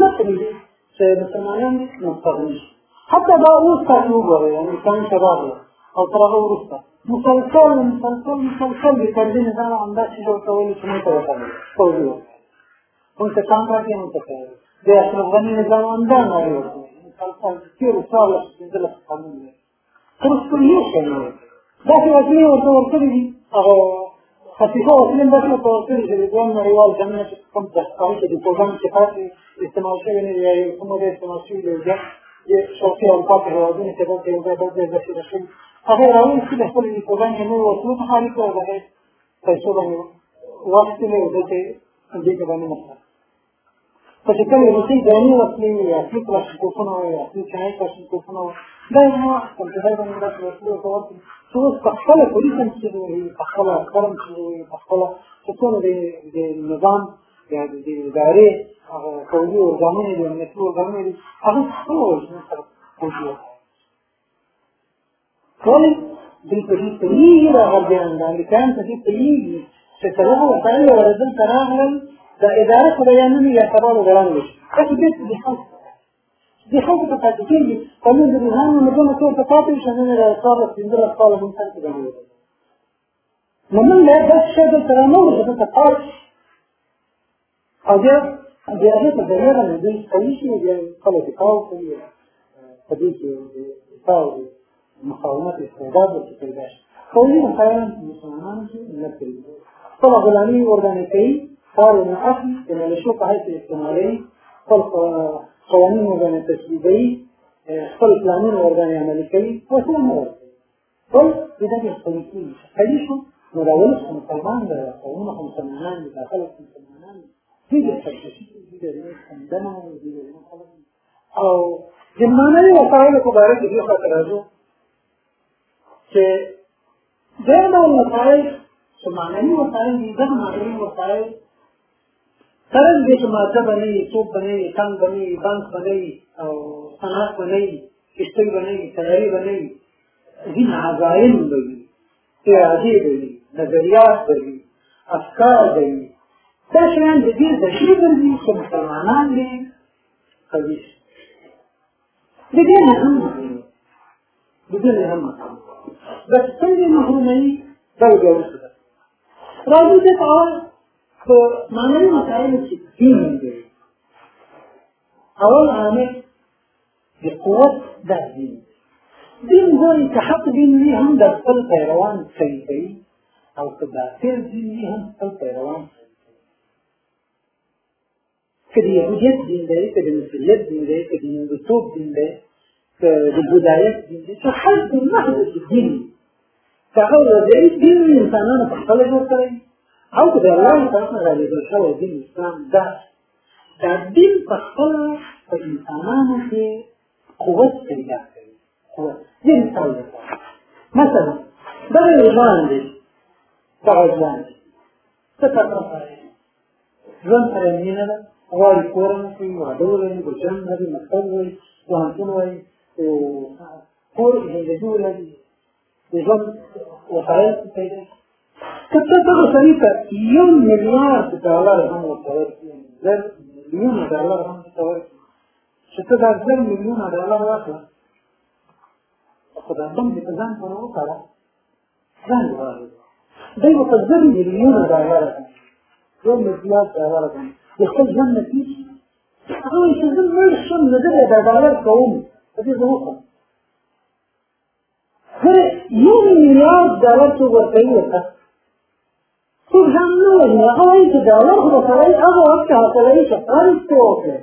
Speaker 1: نه پرېږدي چې مسلمانان مستغني شي حتی دا اوس تاسو وګورئ یعنې انسان شباب. او تر هغه وروسته. مسلسل مسلسل مسلسل د فردي نظام همداسې جوړ کولو چې موږ ته وکړي پوځي وسایل موږ ته کام راکړي موږ ته کوي د اشرف غني نظام همدا نړۍ مسلسل تېرو څوارلسو پېنځلسو کلونو دی ترڅو یو شی نه داسې وسیلې ورته ورکړي دي هغه خفیفه وسیلې داسې ورته ورکړي چې د دویم نړیوال جنګ نه چې کوم تحقیق چې د پروګرام کې پاتې استعمال شوي نه دي یا یو کومه د استعمال شوي دی بیا شوقي او پاتې هېوادونو کې دلته یو ځای بل ځای ذخیره شوي هغه یې راوایستي د خپل د پروګرام کې نورو وسلو څخه اړیکه او د هغې پیسو باندې واخیستلې او دلته یې دې کې باندې مصرف په چې کله روسي دایمي وسلې وي اصلي کلاشینکوفونه وي اصلي چینایي کلاشینکوفونه وي دا یې ما کمپیوټر باندې داسې وسلې ورته ورکړي چې اوس په خپله پولیس هم چې د نظام یا د ادارې هغه پوځي ارګانونه دي امنیتي ارګانونه دي هغه خپله وژنې سره پوځي ولې دوی په دې پوهېږي دا تاسو دې د خلکو د خلکو په پاتې کېږي قانون د روحانو مدونه ټول په پاتې شي نه د کار پنځه کال مونږ څنګه کوي نو موږ له دې څه د تر نو د ته کار أو بیا د هغه په ځای باندې د کوي چې بیا خلک کار کوي په دې کې کار مقاومت استعداد ورته پیدا شي قومي مسایل مسلمانان چې نه کوي طبعا غلامي ورته کوي صار من أصل إن نشوف هاي الاحتمالين خلق قوانين وردان تسليبي خلق قانون وردان عملي وسلم ورد قل إذا يختلفون خليشوا مراولش مسلمان قوانين مسلمان ده خلق مسلمان دي التشكيك دي ده عندنا دي ده او جمعانه وسائل كبارة دي خاطر راځو چې دغه وسایل چې معنوي وسایل دي دغه معنوي وسایل سره دې چې ماده بنوي څوک بنوي ټنګ بنوي بانک بنوي او صنعت بنوي کشتۍ بنوي تیاري بنوي ځینې عزایم بوي ارادې بوي نظریات بوي افکار بوي دا شیان د دې د شي ګرځي چې مسلمانان دې نه هم نه هم بس څنګه محرومي دا یو څه راځي چې په معنوي مسایلو کې دین دی اول عامل د قوت دا دین ګوري که حق دین وي هم د خپل پیروان صحیح کوي أو که باطل دین وي هم خپل پیروان که د یهودیت دین دی که د مسیحیت دین دی که د هندوتوب دین دی که د بودایت دین دی که حد محض دین که هغه وضعي دین انسانانو په خپله جوړ کړی أو که د الله طرف نه رالیږل شوی دین اسلام دا په انسانانو کې قوت پیدا کوي قوت دې مثال مثلا یو ځوان دی دغه ځوان دی څه کار ژوند سره مینه ده. غواړي کورن کوي واده ولري ګلشن لري مکتب وایي پوهنتون وایي کور زندګي ولري د ژوند وسایل پیدا کته دغه سړي ته یو میلیارډ ډالر هم ورته ورکړي زر میلیونه ډالر هم ورته ورکړي چې ته دا زر میلیونه ډالر واخله خو دا دم دې په ځان پورې وکړه ځان دې واخله. دی به په زر میلیونه ډالر یو میلیارډ ډالر باندې د خپل ژوند نه کېږي هغه وایي چې زه مړ شم نو زه به دا ډالر کوم په دې زه وکړم ګوره یو میلیارډ ډالر څوک ورکوي ورته څوک ځان نه وایي هغه وایي چې ډالر خو به سړی هغه وخت کې حاصلوي چې قرض پرې وکړي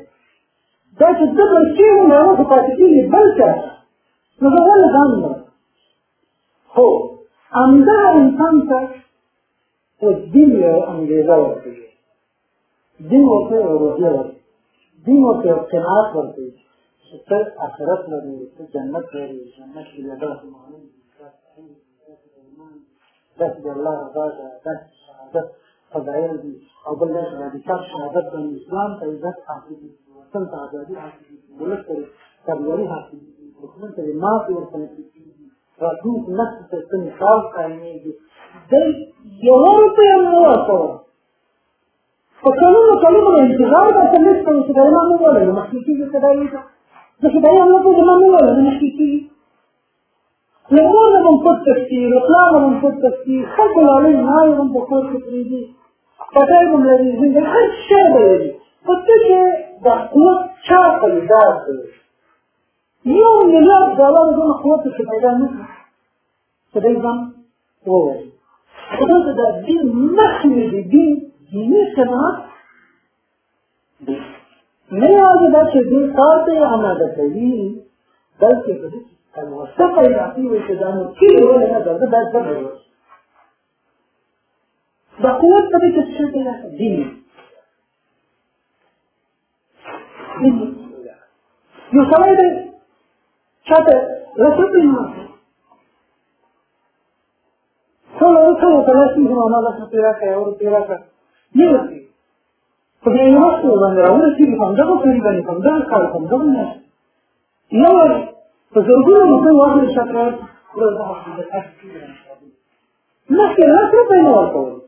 Speaker 1: دا چې ته پیسې وم هغه خو پاتې کېږي بل چا نو زه ولې ځان نه هو همدغه انسان ته ورکوي دین ورته یو روحیه ورکوي دین ورته یو قناعت ورکوي چې ته آخرت لري ته جنت لري جنت کې دغه معلوم داسې د الله داسې شهادت فضایل دي أو بل دا د چا شهادت د اسلام ته عزت حاصل دي وطن ته ازادي حاصل دي ملک ته کامیابي حاصل دي Rasul nasıl kınsal kaynıydı. Ben yalan okuyanını yapalım. Bakalım bakalım ona intihar da sen hiç konuşuyor ama ne böyle? Mahkûki bir kadar iyi. Dışı dayı anlatıyor ama ne böyle? Mahkûki. Yalan onun kut tefsir, reklam onun kut tefsir, kalkul aleyh nâyırın bu kut tefsiri. Bakayım onları izinde her şey böyle. Kutlu ki da kut çarpılı dağıtılır. 100 مليار دولار دول قوته في الميدان مصر فدايما هو. خلاص ده دي محمل دي دي صناعات نه یوازې دا چې دين کار ته آماده کوي بلکې په دې موثقه راځي چې دا نو کله ولا نه دا دا څه دا قوت په دې کې څه دی دین さて、嘘と言います。その嘘を正しい人はまだ立てらかやおるてらか。いや、これ言いますと、なんだら、俺知りさんだか、それ以外にさんだか、かるさんだかね。いや、それぞれの嘘を忘れちゃって、これは忘れちゃって。なして、なぜと言うのはそう。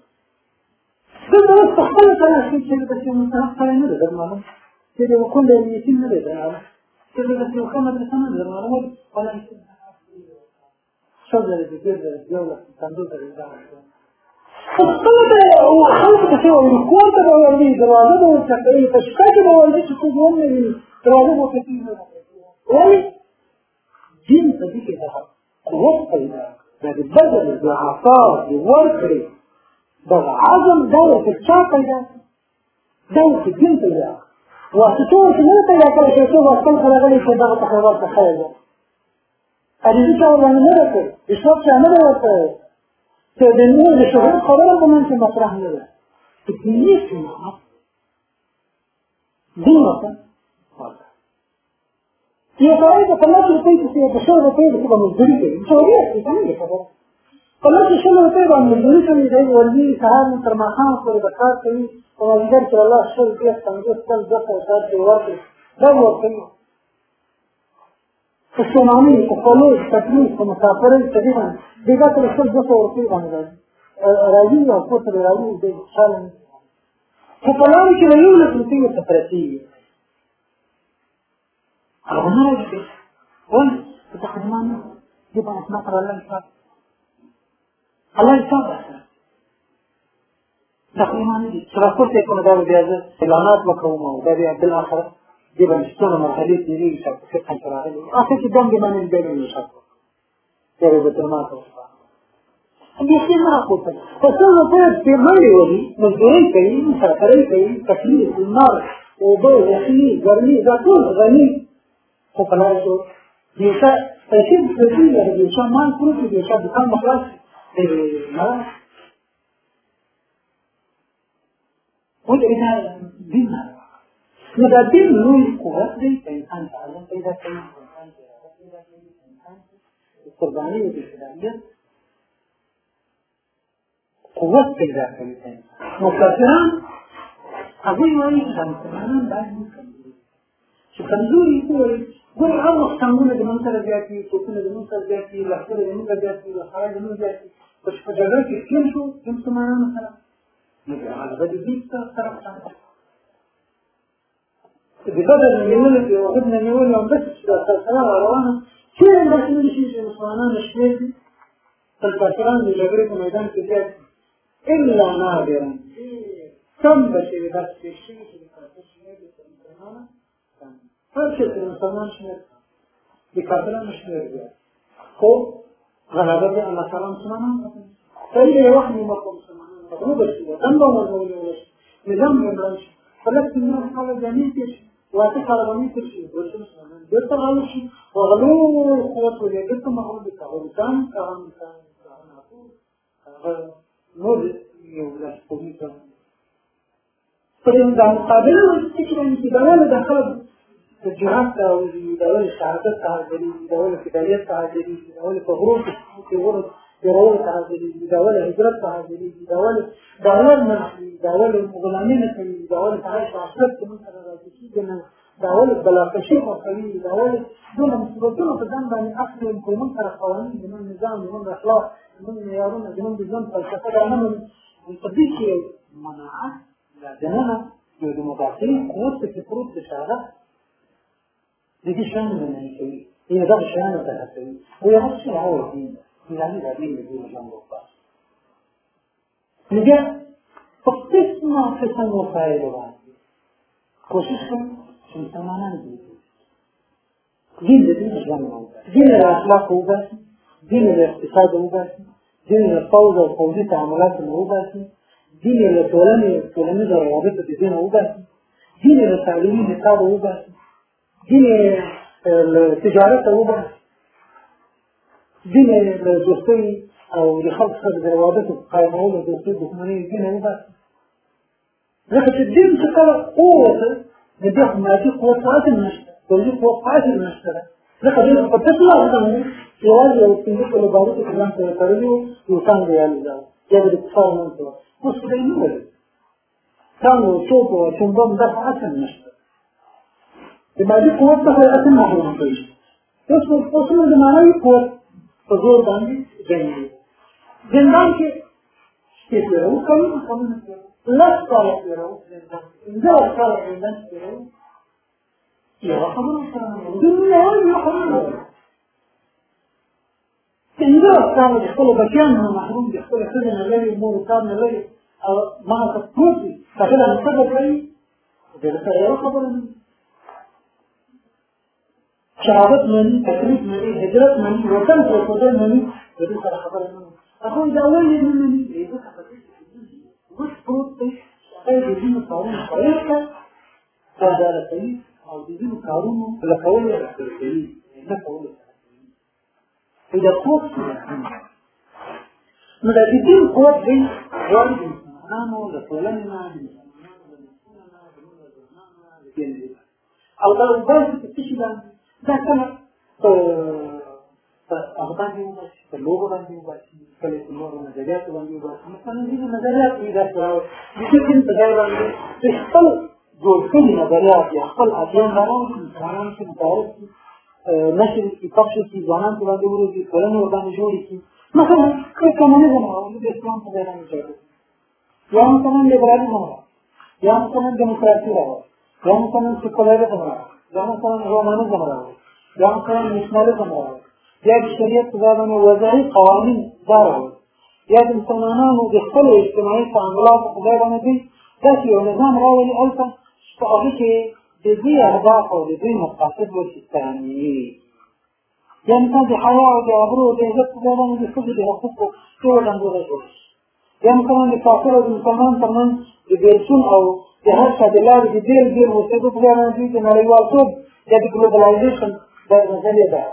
Speaker 1: でも、そこから知ってるとしても、さっぱりぬれだな。それを込んで、見つめるだな。دی در معلوم خپله شل زره دي ډېر زره دیولس پنځوس زره دا خپله ته خلکو ته څه وایي کور ته به ورځي دروازه به ورته کوي په شپه کې به ورځي چې څوک هم نه وي دروازه به ورته کوي ولې دین په دې کې دا قوت پیدا دا د بدل د عطا د ورکړې دا عزم دا ورته چا پیدا دا ورته دین پیدا واسطه ورته نه پیدا کړی چې څوک خپل خلګړي چې دغه تخیلات ته خیر ده اړیږي چې ورته نه راکړي هیڅوک چې نه راکړي چې د نور د شهرت خبره به من چې مطرح. نه ده دیني سمه دین ورته یو سړی د پنځه روپۍ پسې د شل روپۍ پسې به مزدوري کوي سعودي اخلي نه خبره پنځه شل روپۍ باندې مزدوري کوي دی ورځي سهار نه تر ماښام پورې د کار کوي په مازدیګر کې الله شل بیا پنځوس کل دوه سوه کار کې ورکړي دا به ورکوي په ستوماني په خولو تکلیف په مسافرۍ په دې باندې بېګا ته شل دوه سوه روپۍ باندې راځي راځي أو کور ته راځي دی خوشحاله خو په لارې کې به یولس روپۍ ورته پرتې وي هغه نه راځي ول په تقدمانه دې باندې اسماء پر الله الله حساب تقریبا چې ته کوم دا بیا زه إعلانات وکوم أو دا بیا بل اخر دې باندې څونه مرحلې تیرې چې څه څنګه راغلي اخر کې دم دې باندې دې نه شو دا به تر ما ته دې څه نه راکوته په څه وخت کې باندې ولي مزدوري کوي مسافرۍ کوي تکلیف نار أو به یخني ګرمي دا ټول غني خو په لاره کې یو څه مان کړو چې دکان مخلاص دی بالمرأة ودعي دا بالمرأة نو دا دین لوی قوت دی په انسان تعلق پیدا کوي قرباني او شهادت قوت پیدا کوي نو کافران هغه وايي چې مسلمانان باید کمزوري چې کمزوري کوي ګور هغه څنګه د منځ سره ځي چې څنګه د منځ سره ځي لخر د منځ سره ځي لخر د منځ سره ځي شپه جګړه کې کېم شو د مسلمانانو سره نو هغه د دې سره سره د بدر نیول کې أو خدای نیول أو بس سره روانه چې د رسول شي چې مسلمانانو شپې دي تل کافران د جګړې په میدان کې زیات الا نادرا کم بشي د بس مسلمانانو هر څه د مسلمان شمیر د کافرانو دې الله تعالی مسلمانان صحیح دی وخت مې مکو مسلمانان مو بشي وطن به ورغولي ولشي نظام به مړ شي خلک څنګه خلک ځانې کې شي واته کار باندې تر شي. ورته مسلمانان بیرته راغلي شي وغلو قوت ولې بیرته مغلوب کاغورستان کاغورستان هغه نور یو لاس کومي کوي پر دا مقابله چې چې دا ول د خلک جهاد ته وځي دا ول شهادت ته حاضري دا ول فدایت ته حاضري دا ول په غرور کې ورو ورو ته حاضري دا ول هجرت ته حاضري دا ول دا ول دا ول غلامي نه کوي دا ول تعالی شهادت ته من سره راځي چې نه دا ول بلاکشي کوي دا ول دونه مصیبتونه په ځان باندې اخلي کوم سره قوانين زمون نظام زمون اخلاق زمون معیارونه زمون د ژوند فلسفه دا نه من کې مناعت لا دننه یو د مداخلې قوت په فروت Gidişen denen şeyi, inada düşen denen şeyi, uyanışı ya o din, inanı da din mi bir hocam yok var. Nige, faktis muhafesan o fail olan. Koşuşun, şimdi tamamen değil. Din de bir hocam yok. Din ile ahlak uğraşın, din ile iktisada uğraşın, din ile fawza ve fawzi taammulatına uğraşın, din ile tolemi, tolemi de rabıta dediğine uğraşın, din ile talimi nikada uğraşın, تعلیمي نصاب وباسي دین له تجارت وباسي دین له دوستۍ أو د خلق سره د روابطو قایمولو دوستۍ دښمنۍ دین وباسي ځکه چې دین څه کله قوت د دې مادي قوت حاصل نشته کلي قوت حاصل نشته. ځکه دې په تاسو باندې یوازې یو څنګه په لاره کې ځان ته تړلو یو څنګه یالي دا چې د مادي قوت څخه اتم محروم کړي اوس اصول د معنوي قوت په زور باندې ځای زندان کې شپې تېرو کم کم لس کاله تېرو پنځه کاله زندان تېرو یوه خبره سره دنیا یوه خبره پنځه کاله د خپلو بچیانو نه محروم دي خپله ښځه نه لري مور و پلار نه لري. او ما ته پروت دي که بله نسبه کوي د سره یوه خبره نه شهادت مني تکلیف مني هجرت مني وطن په خدای مني د دې سره خبره نه هغه دا وایي نه مني دې خبره وش پروت دی هغه د دې کارونو پرېکړه دا دا کوي او د دې کارونو لکول کوي نه کوي إذا قوت نو د دې قوت دی ورته انسانانو د ټولنې نه د او دا باید څه だから、په هغه باندې وباسي په لوبه باندې وباسي کله په نورو نظریاتو باندې وباسي مثلا ځینې نظریات پیدا کړو د دې په ځای باندې چې خپل جوړ کړي نظریات یا خپل ادیان لرو چې ځانان کې متعارف شي نشر کې پخش شي ځانان ته باندې وروزي کلن ور باندې جوړ شي مثلا که کمونیزم راوړو د اسلام په ځای باندې جوړ یا مثلا لیبرالیزم راوړو یا مثلا دیموکراسي راوړو یا مثلا سیکولریزم راوړو یا مثلا رومانیزم راوړو یا مثلا نشنالیزم راوړو یا د شریعت په باندې وضعي قوانين دارو یا د مسلمانانو د خپل اجتماعي تعاملات په اړه باندې داسې یو نظام راولي البته په هغه کې د دې اهداف أو د دې مقاصد ورته ثاني یعنی تا د حیا أو د ابرو أو د عزت په اړه د څه د حقوقو ټول انځور جوړ یا مثلا د کافر أو د مسلمان ترمنځ د بیلسون أو د هر چا د لارې د بیل اوسېدو په اړه د نړیوالتوب یا د ګلوبلایزیشن د مسلې ده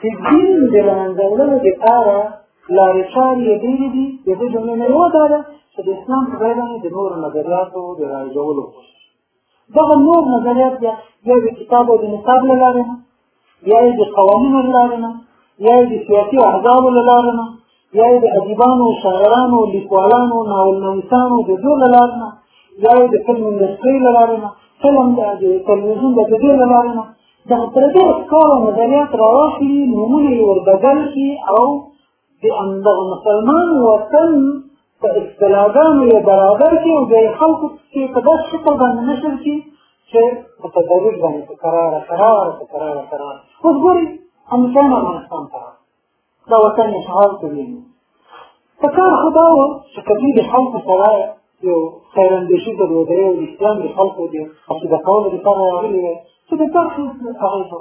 Speaker 1: چې دین د منځه وړلو لپاره لارې چارې ډېرې دي د دې جملې نه یوه دا ده چې د اسلام په ځای باندې د نورو نظریاتو د رایجولو دغه نور نظریات یا یا د کتاب او د نصاب له لارې نه یا د قوانینو له لارې نه یا د سیاسي احزابو له لارې نه یا د ادیبانو شاعرانو لیکوالانو ناولنویسانو د دې له لارې نه یا د فلم انډسټرۍ له لارې نه فلم د تلویزیون د دې له لارې نه. د پردي افکار أو نظریات راواخلي نومونه یې وربدل کړي أو د اندغه مسلمان وطن په اصطلاحګانو یې برابر کړي أو د خلکو کې په داسې شکل باندې نشر کړي چې په تدریج باندې په قراره قراره په قراره قراره اوس ګورئ امریکایان افغانستان ته یې شهال کوي په کار خو دا و چې کدی د خلکو سره یو خیراندیشي درلوده أو د اسلام د خلکو د عقیده کولو لپاره راغلي وي چې د تاسو هغه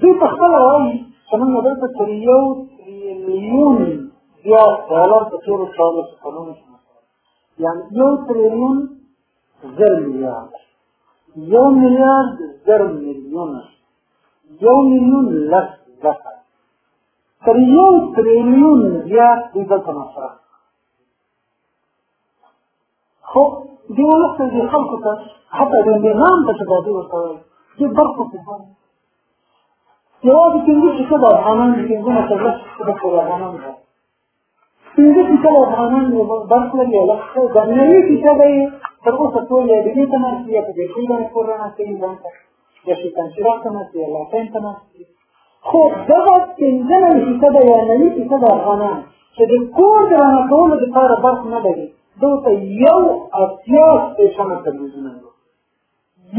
Speaker 1: دوی په خپله وایي څنګه دلته تر یو تریلیون زیات زر میلیارد یو میلیارد زر میلیونه یو میلیون لس لسه تر یو تریلیون زیات دوی دلته مصرف خو دې وخت دې خلکو ته حتی د نظام ته چې باندې ورته وایي دې برخو کې یوازې پنځه فیصده افغانان دي فیصده پورې افغانان دي پنځه فیصده افغانان یې برخ لري أو د نوي فیصده یې تر اوسه ټول یې د دې ته ناست یا په بیخي باندې کور راناستوي ځان ته یا شیطانچیرات ته ناست یا لاتین ته ناست خو دغه پنځه نوي فیصده یا نوي فیصده افغانان چې د کور د رانه دپاره برخ نه لري دو ته یو اتیا سټیشنه تلویزیون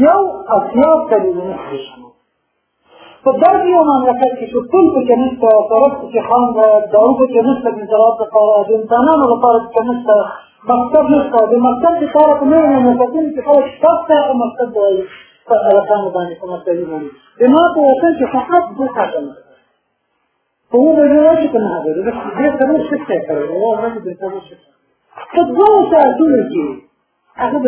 Speaker 1: یو اتیا تلویزیون سټیشن په دغه یو مملکت کې چې ټول پکې نشته سړک پکې خام ده دارو پکې نشته د زراعت لپاره د انسانانو لپاره پکې نشته مکتب نشته د مکتب لپاره په الکانو باندې کومه کوي باندې. ما په وطن کې فقط دوه حاجه په هغه ورځ چې نه هغه. د دې سره څه څه کوي او هغه د سره څه په دوه ساعتونو کې هغه د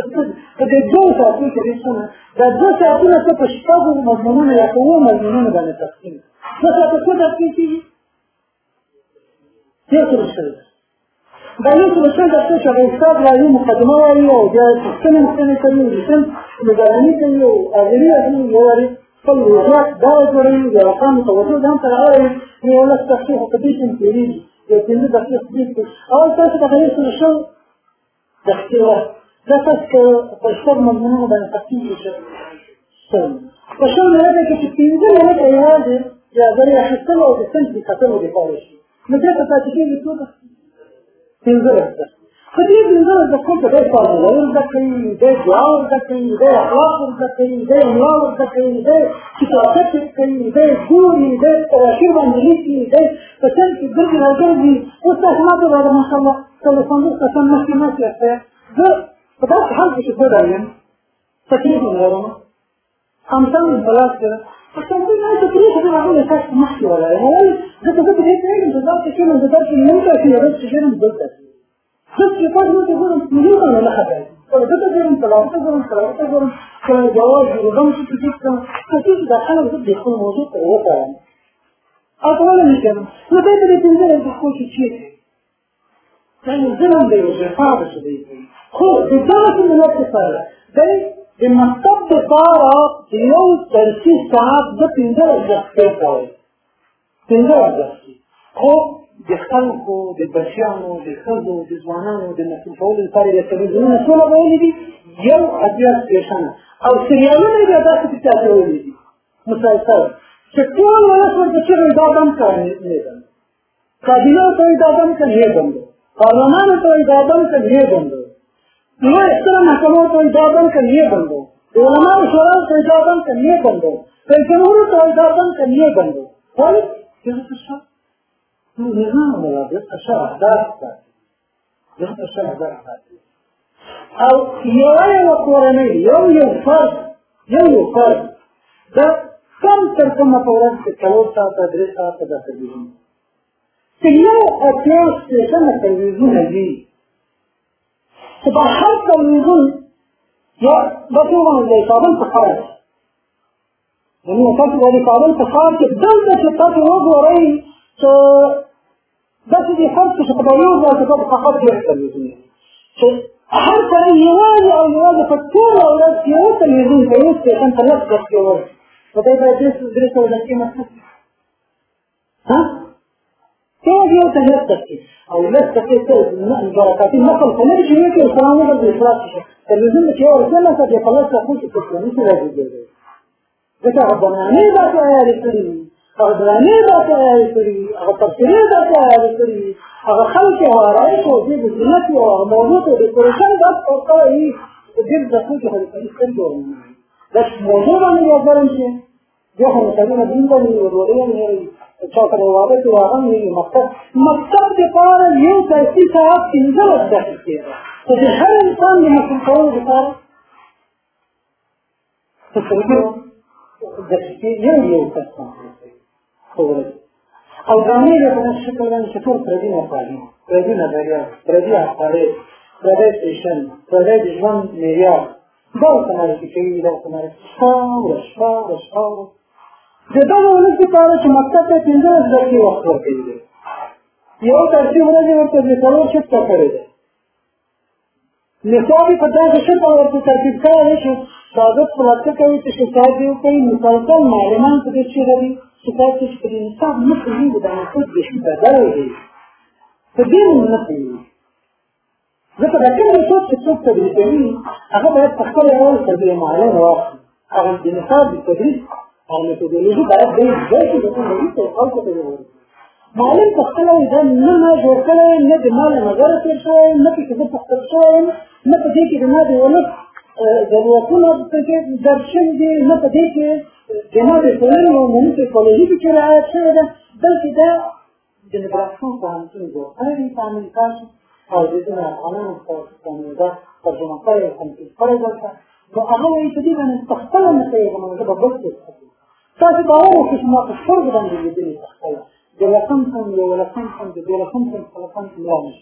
Speaker 1: په دوه ساعتونو کې رسونه د دوه ساعتونو څخه په شپږو مضمونونو یا په اوه مضمونونو باندې تقسیم څه څه څه د کیږي؟ څه څه دا یو څه چې د څه چې استاد وايي مقدمه وايي او دا څه نه څه نه کوي کوي أو اغري اخلي یو واري خپل وضاحت دا جوړوي د ارقامو توجه ځان ته راوړي یو لس تحقیق په دې کې تېرېږي یو پنځه دقیقې دې اول تاسو د غیر سره شو تحقیق دا تاسو په شپږ مضمونونو باندې تحقیق وشو په شو نه ده چې پنځه نه ده پنځه ده په دې پنځه د کوم څه په اړه ورته کوي د دعا ورته کوي د اخلاق ورته کوي د املا ورته کوي د کتابت کوي د ګوري د تراشیر باندې لیکي د په څنګه چې ګرځي راځي أو تاسو ماته راځي ماشاءالله کله څنګه څنګه مخکې مخکې ده زه په داسې حال کې څه رایم تقریبا لرم همسان بلاس کړه په څنګه نه تقریبا دا هغه تاسو مخکې ولا نه زه ته دې ته یم دا چې کوم د تاسو نو تاسو یې راځي چې نن دلته خود چې تاسو ته ګورم مليونه نه خبره أو دا ته ګورم تلاوت ګورم تلاوت ګورم کله جواب ګورم چې څه څه څه چې دا خلک د خپل موضوع ته وکړم أو ټول نه کوم نو دا دې څنګه د خو چې چې دا ظلم دی أو جفاف دی خو د دغه ملت سره د د مکتب لپاره یو درسي ساعت د پنځه ورځې کوي پنځه ورځې خو د خلکو د بچیانو د ښځو د ځوانانو د نسل کولو لپاره د تلویزیونونه ټوله ویلي دي یو اتیا سټیشنه او سریالونه یې بیا داسې په چاته ویلي دي. مسلسل چې ټول ولس ورته چغې دا بند کړه نه بند. کابینه ته یې دا بند کړه نه بند. پارلمان ته یې دا بند کړه نه بند. لوی ستره محکمو ته یې دا بند کړه نه بند. د علماء شورا ته یې دا بند کړه نه بند. رئیس جمهور ته یې دا بند کړه نه بند. ولې چې څه نظام ولا الشرع دار ذات الشرع دار أو یو یو کورنۍ یو یو فرد یو یو فرد دا کم تر کومه په ورځ کې څلور ساعته درې ساعته دا تلویزیون چې یو اتیا سټیشنه تلویزیونه دي چې دا هر تلویزیون یا دا ټول د کابل په ښار یعنې تاسو د کابل په ښار کې دلته چې تاسو وګورئ چې داسې دي خلک چې په یو ځای کې فقط ډېر تلویزیون چې هر سړی یوازې أو ورځ کې یو تلویزیون ته یو سټیشن ته لس دقیقې وایي نو دی باید درې سوه دقیقې مصرف ها ته لس دقیقې أو لس دقیقې څه برکاتي نقل ته نه شي چې سلام وکړي د اخلاص شي تلویزیون کې یو ورځ نه څه خلاص څه خو څه کوي نه راځي ځکه ربنا څه یاري کړی هغه درانې دا تیارې کړي هغه تفسیرې دا تیارې کړي هغه خلک او آرایت او دې د سنت او موجود او ډیکوریشن دا پوښتنه یې دې د خلکو هغه کلیسټن جوړوي. دا موضوع باندې راځم چې یو هم څنګه دین باندې ورولې نه چا سره وعده کوي هغه نه مقصد. مقصد د پاره یو تاسې صاحب څنګه وځي چې د هر انسان د مسؤل کولو لپاره څه کوي د یو یو کسان خورد او دامنه ده په شکل باندې ټول پردي نه پالي پردي نه بریا پردي اخره پردي سټیشن پردي ژوند معیار. دا څنګه چې کوي دا څنګه څاور څاور څاور د دا ولې چې پاره چې مکتب ته پینځه ځکه وخت ورکړي یو ترتیب ورځې ورته د څلور شت کړی دی نصاب په داسې شکل ورته ترتیب کړی چې صادق پلاستیک کوي چې شکایت یې کوي مسلسل معلومات په دې شي چې لري شکایت چې په دې نصاب نه پوهېږي دا نصاب بېخي بدل دی په دې نه پوهېږي ځکه دا کوم نصاب چې څوک تدریس کوي هغه باید په خپل ډول تدریس معلم واخلي هغه د نصاب د تدریس او میتودولوژي باید دې ځای کې د کوم ته خلکو ته ووایي معلم په خپل دا نه ما جوړ کړی نه د مال نظر تیر شوی نه پکې زه پخپل شوی نه په دې کې د ما د ولس ضرورتونه پکې درک شوي دي نه په دې کې جناب ټولنې او عمومي ټکنالوژي کې رعایت شوې ده بلکې دا دموګرافي پوهنتون دی هر انسان کاشي او د دې نه افغانانو پوهنتون دا ترجمه کړې هم چې کړې ده نو هغه یې په دې باندې تخپله نه کوي کومه ده بس تاسو باور وکړئ چې ما په فرض باندې لیدلې تخپله د رقم کم یو رقم کم د رقم کم رقم کم راځي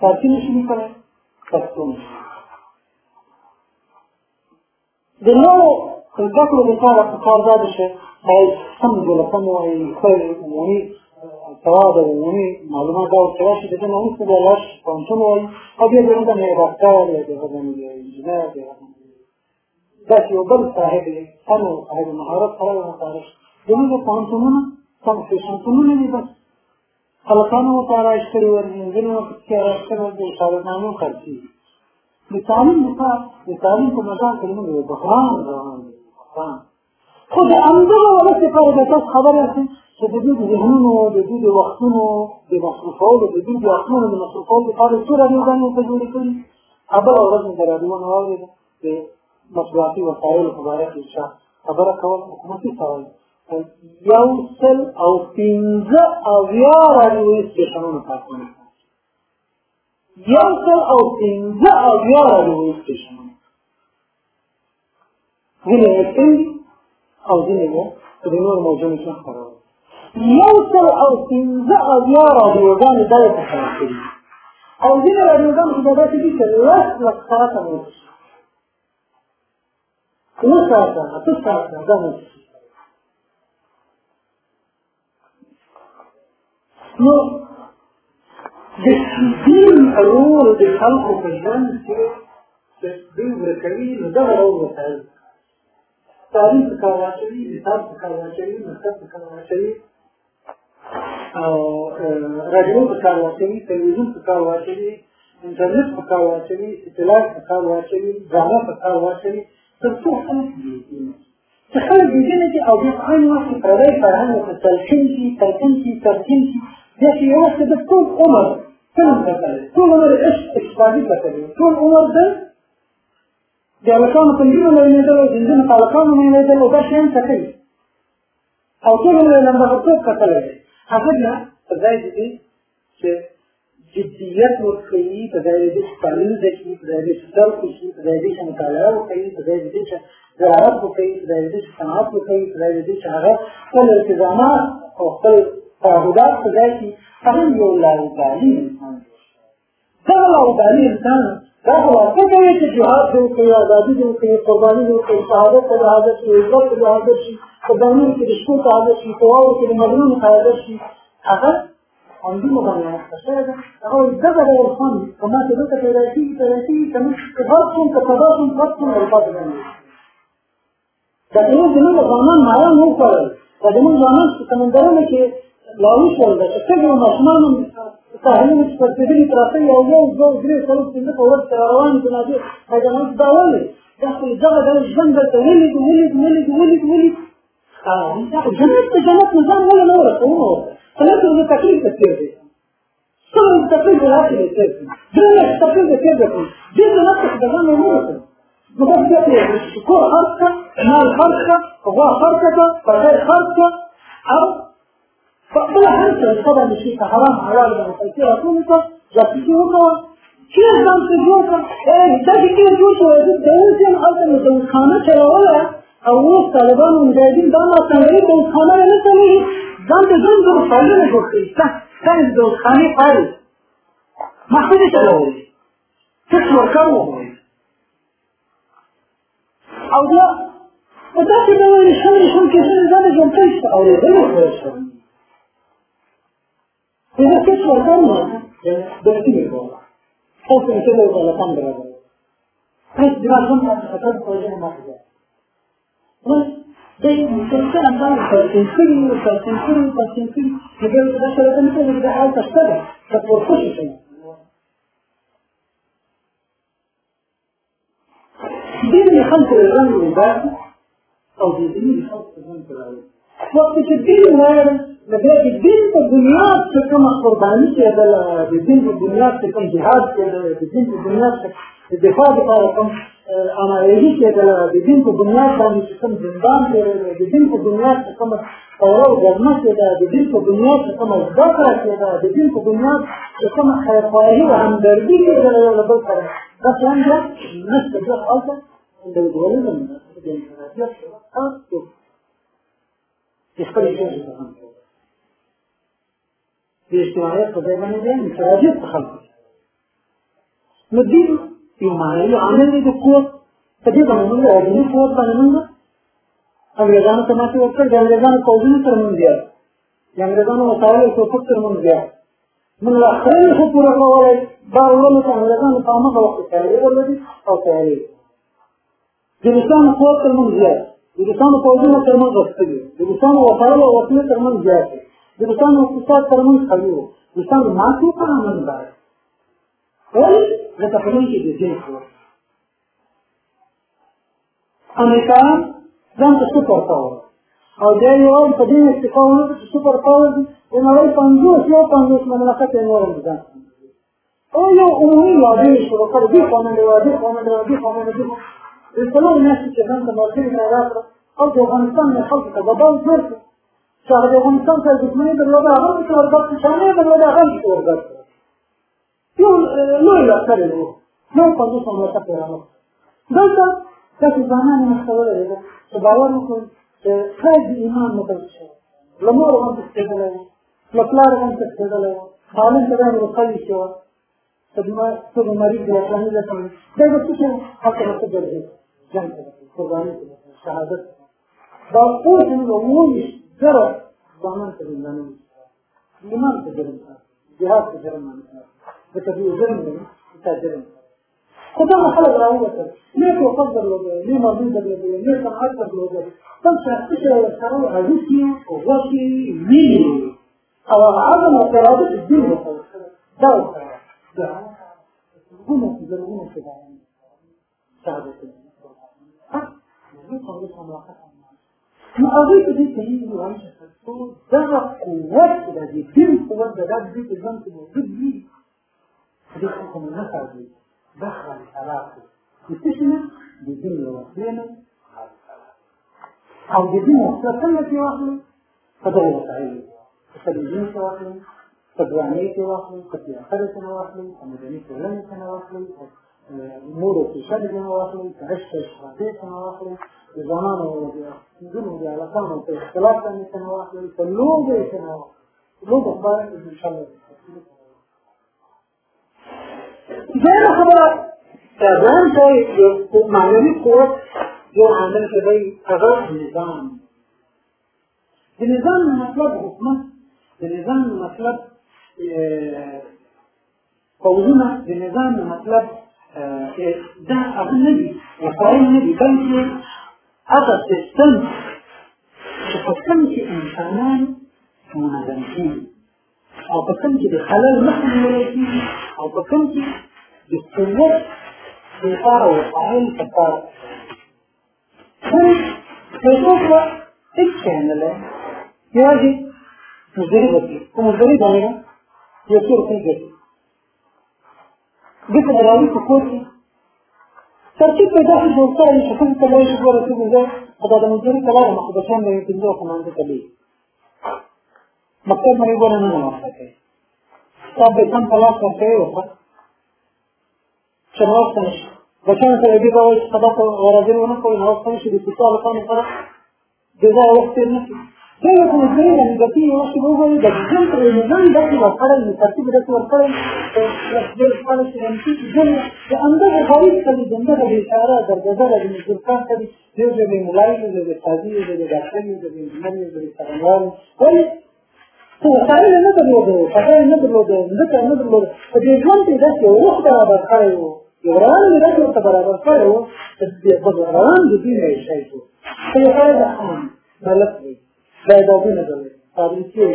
Speaker 1: فارسی نشي کولای پښتو نشي د نوو زده کړو لپاره پکار دا ده چې باید سم جلسه مو خیر عمومي سواد عمومي معلومات دا ورته راشي دغه نو څه به لاش پونچم وایي او بیا دغه نه راځي یا دغه نه انجینر دا چې یو بل صاحب فن او صاحب مهارت سره مقابله زموږ پونچمونه سم سیشنونه نه بس خلقانو لپاره اشتري ورنځونه پکې راځي د شاګردانو خرڅي د تعلیم لپاره د تعلیم په مجال کې موږ بحران روان دي خو د امدغه ولې لپاره د تاسو خبره ده چې د دې ذهنونو د دې وختونو د مصرفولو د دې وختونو د مصرفولو لپاره څو راځي په جوړ کړي خبره ورځ د راډیو نه واوري چې مصرفي وسایل په اړه کې څه خبره کول حکومتي سوال یو سل او پنځه او یا راډیو سټیشنونو تاسو نه سل أو اویا راډیوي سټیشنونه ځینې یې أو نور موضوعونو کې خپرول یو سل أو راډیوګانې دا یې خپاره کړي أو راډیوګانې دا داسې دي چې لس لس ساعته مو اوه ساعته اته ساعته دا مو نو د دین رول د خلقو په ژوند کې د دوی ورکوي نو دغه رول وکړي تاریخ کار واچوي حساب کار واچوي مکتب کار واچوي او رادیو کار واچوي تلویزیون کار واچوي انټرنیټ کار واچوي اطلاعات کار واچوي ډرامه کار واچوي تر څو خلک تخيل بيجينا دي او بيقعين واحد فرعي فرعان وتلحين كي تلحين كي تلحين كي ده في وقت ده كل عمر فلم تتلي طول عمر عشت اشتغالي تتلي طول عمر ده د الکانو پنځونه له نه درو ځینځنه الکانو نه نه درو دا شین تکي او ټول له لمبه په څوک کتلې. هغه نه ځای دي چې جدیت ورکړي په ځای دي چې پرل د کی په ځای دي چې تر کو شي په ځای دي چې مطالعه وکړي په ځای دي چې زراعت وکړي په ځای دي چې صنعت وکړي په ځای دي چې هغه خپل التزامات او خپل تعهدات په ځای کې هغه یو لاوبالي انسان دا لاوبالي انسان دا واقع کوي چې جهاد دې کوي آزادي دې کوي قرباني دې کوي شهادت ته حاضر شي عزت ته حاضر شي قرباني کې رښتو ته حاضر شي تواو کې مظلوم ته حاضر شي هغه عندما بنى الشارع هو الجبل والخمر وما تبقى 30 30 تمشي تغطم تتضاطم تغطم البطل دا زموږ زموږ ځوانان ماران نه کړل دا زموږ ځوانان چې سمندرونه کې دا چې څنګه ماشومان ساحلونو کې پرتېدلي پراته یو یو دوه درې څلور پنځه په ورځ سره روان دي جنازې حیوانات دا ولې؟ دا خو دغه ډول ژوند دلته ولید ولید ولید ولید ولید جنت ته جنت نظام ولې نه ورکوو فلازم انه تكليف السير صار التكليف العقلي السير دون التكليف السير جزء نفسك بغانا مرة بغانا تقلي شكور خرصة مال خرصة غوا خرصة فغير خرصة أو فأقول حرصة طبعا الشيء حرام حلال من التيسير أقولك جاتيكي وكوا كيف تجوكا إيه تاكي كيف جوشوا يزيد دولتين حالة من خانة شلولا أو طالبان ومجاهدين داما تنغيب خانة لنسليه ځان ته ځان ډېر فایلونه جوړ کړي ساینس د خانې فایل محفوظ چلول ټیکس ورکړ ووایي أو دا په داسې ډول شل شل کې ځینې ځان ژوند کوي چې اورېدل خو شي إذا كنت وصلنا بنتيجة والله خوف من كده ولا كم درجة بس دراسة ما تخطط وجه ما تجاه بس زي الإنسان قال فالتنسيري فالتنسيري فالتنسيري مجال تدخل أنت اللي بتحاول تشتغل فتوصلش شيء دين خلق الرجل والباقي أو دين خلق الرجل والباقي وقت الدين وارد لذلك الدين په بنیاد کې کوم قرباني کېدل د دین په بنیاد کې کوم جهاد کېدل د دین په بنیاد کې د دفاع لپاره کوم امایلي کېدل د دین په بنیاد باندې چې کوم زندان کېدل د دین په بنیاد کې کوم اوره ګرمه کېده د دین په بنیاد کې کوم زده کړه کېده د دین په بنیاد کې کوم خیرخواهي أو همدردي کېدل یو له بل سره دا څنګه نشته دا خلک individualism د انفرادیت خاص خپل ژوند د اجتماعیت په ځای باندې دی انفرادیت په خلکو نو دین یو معنوي عامل دی د قوت په دې باندې موږ د دیني قوت باندې موږ انګرېزانو ته ماتې ورکړ د انګرېزانو پوځونو تر موږ زیات د انګرېزانو وسایل أو توپک تر موږ زیات موږ لا خپل خو دا ته انګرېزانو په هغه وخت کې تیاری ولري أو تیاری د روسانو قوت تر موږ زیات د د روسانو اقتصاد ترمنځ قوي و روسانو ماتې په عمل باندې ولې ځکه په کې د دین خو امریکایان ځان ته سپر پاور أو دا یو په دې استقامت چې سپر پاور د نړۍ پنځوس یو پنځوس مملکت یې نور ځان أو یو عمومي وعده شروع کړ دي قانون دی وعده قانون دی وعده قانون دی د څلور میاشتې چې ته مرکزي نه راکړه أو د افغانستان د خلکو ته بدل جوړ کړ چې هغه د افغانستان سره دښمني درلوده هغه پکې ورګډ کړي چانه یې درلوده هغه پکې ورګډ کړي یو لوی لښکر یې و یو پنځوس مملکت یې رامخ دلته داسې ځوانان یې مخته ده چې باور وکړي چې خیر د ایمان مدل شي له مور هم تښتېدلی و له پلار هم تښتېدلی و معلوم ته دا روخلي شي وه څه بیماري د اسلامي ده دا به څه شي هلته به څه ګرځي جنګ قرباني شهادت دا اوس هم اووه زره ځوانان ته زندانه ایمان ته جرم. جهاد ته جرم. ځکه دوی جرم دی تا جرم خو دا خلک راووتل نیک وقت درلوده نه ماضي درلوده نه صنعت درلوده بل شخصي چې ورسره هډوکي غوښې وینې أو عدم اعتراض الدين ورسره دا ورسره دا زرګونه زرګونه شهادت شهادت ها؟ نو څنګه څنګه نو هغوی په دې کلیږي وایي چې ترڅو دغه قوت د دې دین قوت د دا دوی په ژوند کې موجود دا خالي حالات دي د څه شي نه د دین له وسیلې نه أو د دین وسیله څنګه چې واخلو په دغه وسایلو په تلویزیون کې واخلو په ډرامې کې واخلو په تیاتر کې واخلو په مدني ټولنې کې واخلو نور فشار دې واخلي عشق شهادت څنګه واخلي زمان أو دغه د علاقانو په اختلاف څنګه واخلي په لوګي څنګه لوګو باندې ان شاء الله دا خبره ځان ته یو معنوي قوت یو عامل کې دی هغه نظام. د نظام مطلب حکومت د نظام مطلب قوزونه د نظام مطلب دا هغه نه دي وسایل نه دي بلکې هغه سیستم چې په کوم کې انسانان منظم کېږي أو په کوم کې د خلل مخه نیول کېږي أو په کوم کې د قوت لپاره وسایل پکار ترتیب به داسې جوړ کړی چې کوم ته لوی شګور رسېږي زه خدا د مزدوري ته لاړم خو بچیان به یې پنځه خمانځه ته بي مکتب مې ګوره نه نوسته کوي ستا به کم په لاس ورکوي وکړه چې نوسته نه شي ته دې وایي چې یو کوم ځای باندې د دې یو څه وګورئ د ځان پر نظام داسې ورکړی نو ترتیب داسې ورکړی ډېر خلک چې باندې چې ځل د همدغه غریب کلي د همدغه بېچاره درګزره د مزدورکان کلي یو ځای د ملایي یو ځای د یو ځای د ډاکټر یو ځای د انجینر یو ځای د څارنوال ولې خو وسایل نه درلوده پټۍ نه درلوده ځمکه نه درلوده په دې ژوند کې داسې یو وخت برابر کړی و یو روان مې داسې ورته برابر کړی و چې روان د دې نه یې شی شو خو یو د ملک دی جایدادونه بلل فابریکې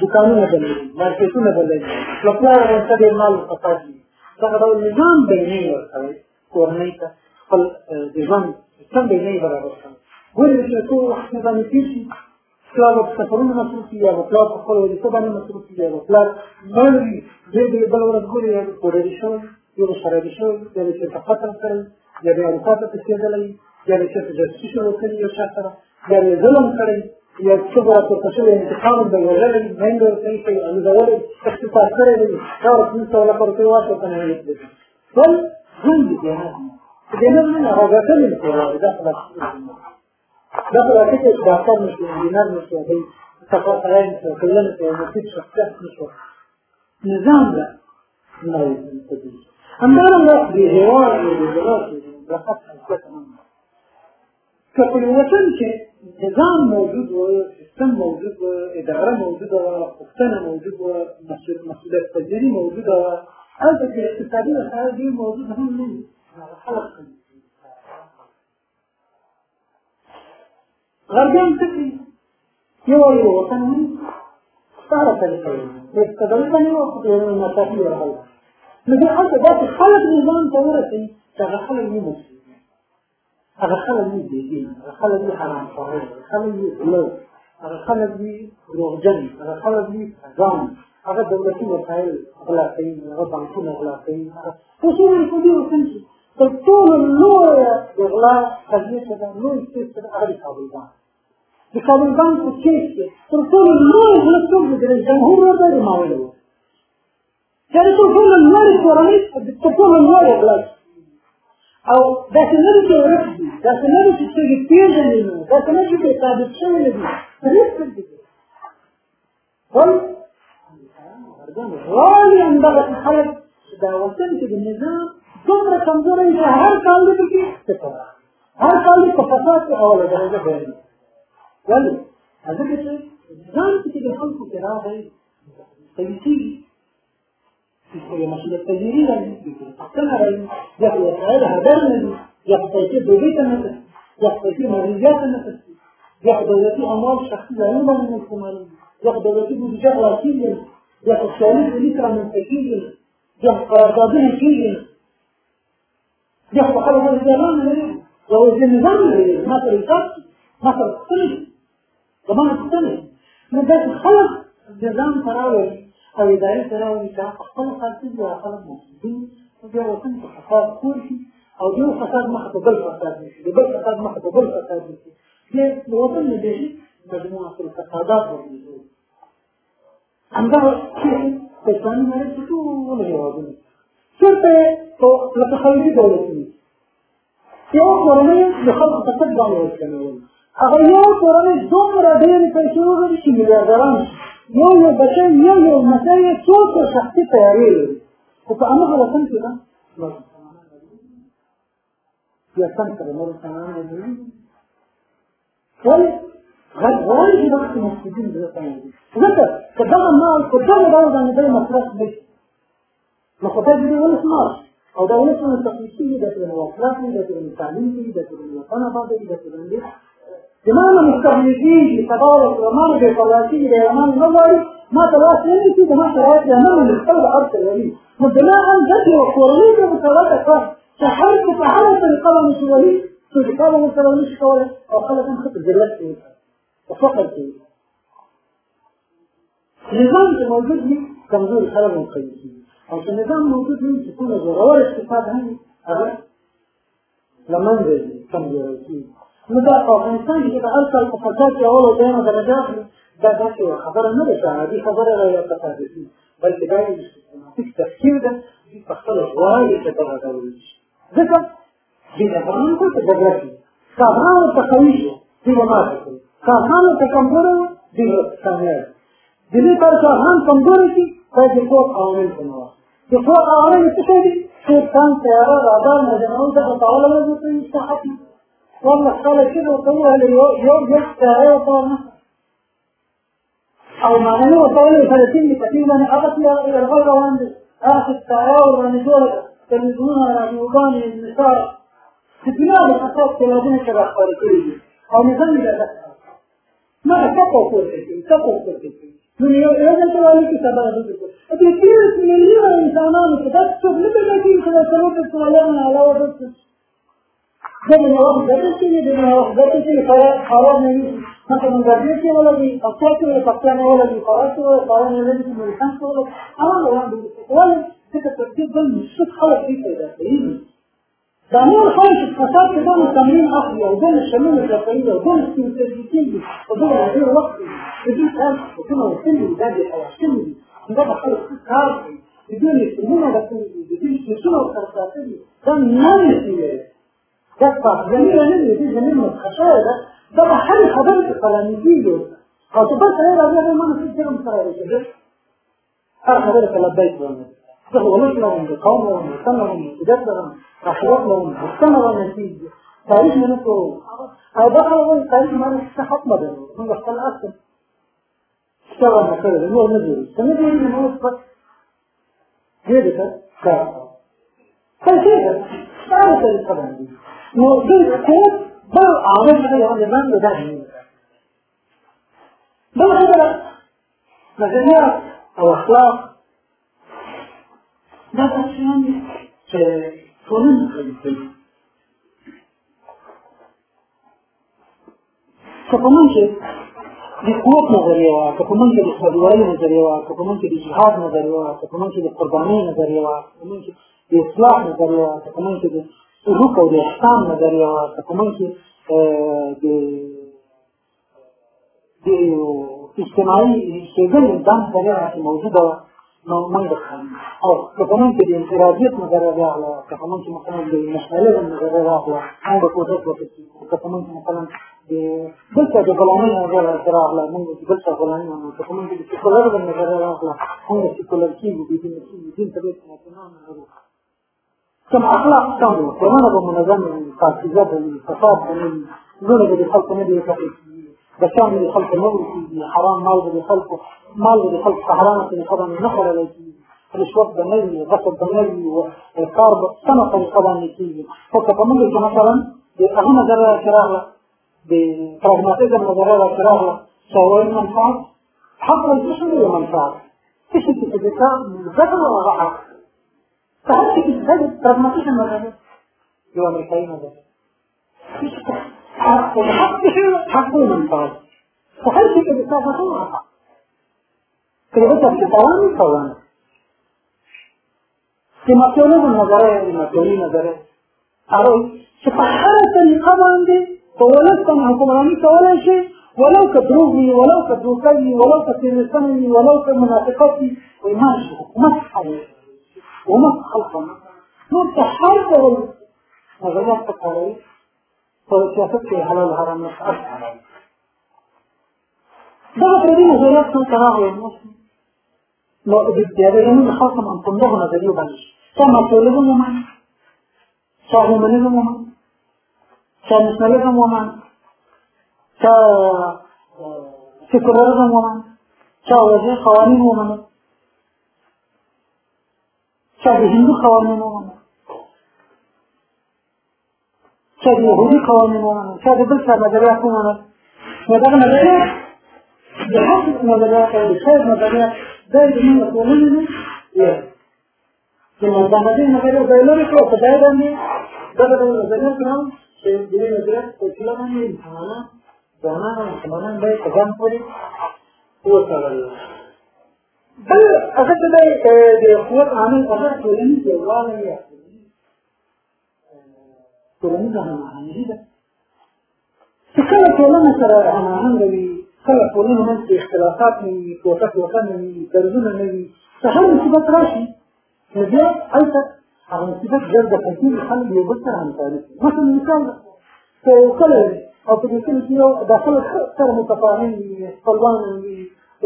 Speaker 1: دکانونه بلل مارکیټونه بلل نو پلار ورته ډېر مال فساد دي دغه ډول نظام بیني ورکوي کورنۍ ته خپل د ژوند سیستم بیني برابر کړي ګورې چې څو وخت باندې تېر شي پلار په سفرونو مصروف وي یا پلار په خپل وظیفه باندې مصروف وي یا پلار مړ وي دې دې بل ورځ ګورې یا کورې شوی یو شرابي شوی یا چې قتل کړی یا د اروپا ته تښتېدلی یا چې جاسوسي شروع کړي یو چا سره ظلم کړی یا څوک راپورته شوی انتقام د وژلې مینګ ورکوي کوي الوزولې اقتصاد کړی دی دا ورته پنځه سوه لکه روپۍ واچوته نه ویل کېږي بل ژوند دي جهاد جنب نه هغه څه نه کوي دا خلاص دا خلاص چې ډاکټر نشي انجینر نشي دی صفا سره نشي کله نشي مفید شخصیت نشي نظام لا همدارنګه د هېواد د دولت د خط که په وطن کې نظام موجود و سیستم موجود و اداره موجود و پوښتنه موجود و مسؤلیت پذیري موجود و هلته کې اقتصادي وسایل ډېر موجود هم خلک غربیان څه کوي یو یو وطن طریقه وي د استدلال باندې أو مسافي ورغله نو دا هلته داسې خلک نظام ته ورسوي چې هغه خلک نه هغه خلک دي بيدين هغه خلک دي حرام خوړل هغه خلک دي غلو هغه خلک دي دروغجن هغه خلک دي ځان هغه دولتي وسایل غلا کوي هغه بانکونه غلا کوي اصول الفدي وسنشي تر ټولو لویه د غلا قضیه چې ده لوی څیز چې ده هغه د کابل بانک د کابل بانک په کیس کې تر ټولو أو داسې نه دي چې ورک دي داسې نه دي چې څوک یې پېژني نه داسې نه دي چې ثابت شوي نه دي هېڅ دي ول غواړي همدغه خلک چې دا وطن کې د نظام دومره کمزوری چې هر کال دې پکې صفر هر کال دې په فساد کې اوله درجه بیانوي ولې ځکه چې نظام چې د خلکو يا مسؤولية تدبيرية أحسنها رأي يأخذ وسائلها دائما يأخذ تيسير بيت النفس يأخذ تيسير مريضيات النفس يأخذ دولتي أموال شخصية عموما من الكمالين يأخذ دولتي بوجاه وكيل يأخذ شاليك ذكرى من تكيل يأخذ قراردادين كيل يأخذ حلوة الزمان وهو النظام ما طريقات ما طريقات زمان السنة من ذات الخلق النظام تراوي أو اداري سره وي چې خپل خلک دي أو خلک مسؤلین أو بیا وطن په فساد کور شي أو یو فساد ته بل فساد شي د بل فساد ته بل فساد شي د وطن د دې مجموعة الفسادات ورته همدا چې په ځان باندې ټول هیوادونه چېرته په لکه خارجي دولتونه یو کورنۍ د خلکو په څه باندې وکړول هغه یو کورنۍ دومره ډېرې پیسې وګړي چې میلیاردران شي بچی یو یو مسله یې څو څو شخصي ده دي ولې غږ غواړي چې دغسې مسجدین زړه ته وي ځکه که دغه مال په دغه ډول باندې دی مصرف نه شي نو خدای دې ولس مال أو دا ولس باندې تقلید کېږي دا ترې مواصلات وي دا ترې تعلیم وي دا ترې وطن زمانه مستهلكين تبارك ومعنى بفراتي لأمان نظري ما تلاش لني في دماء شرائط لأمان من القلب أرض الولي مدماء جدي وقورني بمساواة أكوان شحرت فحالة القلب مش ولي تجقابه مثلا مش كوالي أو خلق خط الجلات فيه وفقر فيه النظام اللي موجود لي كمزور الحلب والقيسين أو النظام موجود لي تكون زروار اقتصاد هاي هذا لما نزل كمزور الحلب نو دا افغانستان کې د هر کال په فساد کې اول أو دویمه درجه اخلي دا داسې خبره نه ده چې عادي خبره ده یا تصادفي بلکې دا یو سیستماتیک تفکیر ده دوی په غواړي چې دغه ډول شي ځکه د ټول په جګړه کې قوي شو دوی به ماتې کوي کارخانه که کمزوره وه دې کامیاب د دې د د عوامل څه شي دي سلطان تیاره رادار مجموعه دغه تعالی له دې استحقاق والله خلک كده وطلعوا يوم يوم تیاره وطلعنا أو معنی وطلعوا 30 تقريبا اغت إلى الغير روان دي آخذ التعاور ونزول تلفزيونها راديوغان النصارى في بلاد ثلاثين كذا أخبار كل أو نظام لا ما تقوا فرصتي تقوا فرصتي من يوجد كتاب هذا أبي كثير مليون إنسانان تدرسوا لما لكن كذا سلوك السؤالين على وجه وخت دغه چې دغه وخت دغه چې خراب نه وي مثلا لري چې ملکان څه ولګي هغه روان دي چې ترتیب بل څه خلک دي پیدا کوي دا نور خلک چې فساد کې دغه تمرین اخلي أو دغه شمول کوي أو دغه سنتيږي أو دغه ډېر وخت دي دې کار أو دغه وسیل دي دا دي حواشم دي دا خلک کار کوي دې دې څنګه دا کوي دې دې څه نو کار دفع جميلة مني دي جميل متخشاية ده. ده بحالي خبرت القلميزية أو تبقى هي رضي الله ما نسيت كده مصرية كده هر خبرت لبيت وأنا ده ولوش لهم بقوم لهم بسنة لهم بجد لهم أخوات لهم بسنة لهم نتيجة تاريخ من نفسه أو ده خلقوا تاريخ ما نفسه حطمة ده من بحثال أسل اشتغل مكرر اللي هو نزل. سنجي من هو هي ده؟ كده فكده القدم دي موجود كيف بل عامل هذا هو الإمام لدهني بل هذا مجموعة أو أخلاق ده عشان فنون خلفي كمان شيء د قوت نظریه وا که په منځ کې د خبرولو نظریه وا که په منځ کې د جهاد نظریه وا که په منځ کې د قربانۍ نظریه وا که په منځ کې د اصلاح نظریه وا که په منځ کې د سلوک أو د احسان نظریه وا که په منځ کې د د اجتماعي په منځ کې د انفرادیت نظریه راغله که په منځ کې مثلا کوښښ وکړو که په منځ کې مثلا دلته د غلامۍ نظر راغله موږ دلته غلامۍ نه چې موږ د سیکولرزم نظر راغله موږ سیکولر کېږو د أخلاق کم وو ټولنه به منظم پاکیزه به وي فساد به نه وي زړه به د خلکو نه دي کړی بچیان به د خلکو نه ورکېږي حرام مال د خلکو مال به د خلکو په حرامه طریقه باندې نه خوړلی کېږي رشوت به نه وي غصب به نه وي کار به سمه طریقه باندې کېږي خو که په موږ کې مثلا هغه نظر راغله بپراغماتيزم نظرية الاعتراض سواء منفعة حق الجسم منفعة إيش الاتفاق ذكر ولا ضحك فهل تجد براغماتيزم نظرية جو امريكاي نظرية حق حق ومنفعة فهل تجد اتفاق ولا ضحك كده بس بتتواني تواني سماتيونيزم نظرية سماتيوني نظرية. أروي شفحرة طريقة باندې په ولس باندې حکمراني کولای شي ولو که دروغ وي ولو که دوکه وي ولو که تېروتنه وي ولو که منافقت وي وایي ما شي حکومت حل حکومت خلقونه نور که هر ډول نظریات ته کاروي په سیاست کې حلال حرام نه حلال دغه پردي نظریات څو ته راغلل نو د دې خلق من طنبه نظریو باندې چا د هندو قوانینو ومنه چا د یهودي قوانینو ومنه چا د بل چا نظریات ومنه نو دغه نظریات د حق نظریات او د خیر نظریات دا یې زموږ ټولنې دي چې مبارزې نظریات دا یې لري کړو په ځای باندې دغه ډول نظریات راو چې دې نظریات په ټوله باندې انسانان ځوانان او مسلمانان باید په ځان پورې وتړل بل هغه ته د قوت عامل هغه ټولنیز یووالی یا ټولنیزه هماهنګي ده چې کله ټولنه سره هماهنګ وي کله ټولنه منځ کې اختلافات نه وي کوټه کوټه نه وي دردونه نه راشي. نو بیا هلته هغه مصیبت ګرد د پیسې خلک یو بل سره مثال ده أو دې کې متفاهم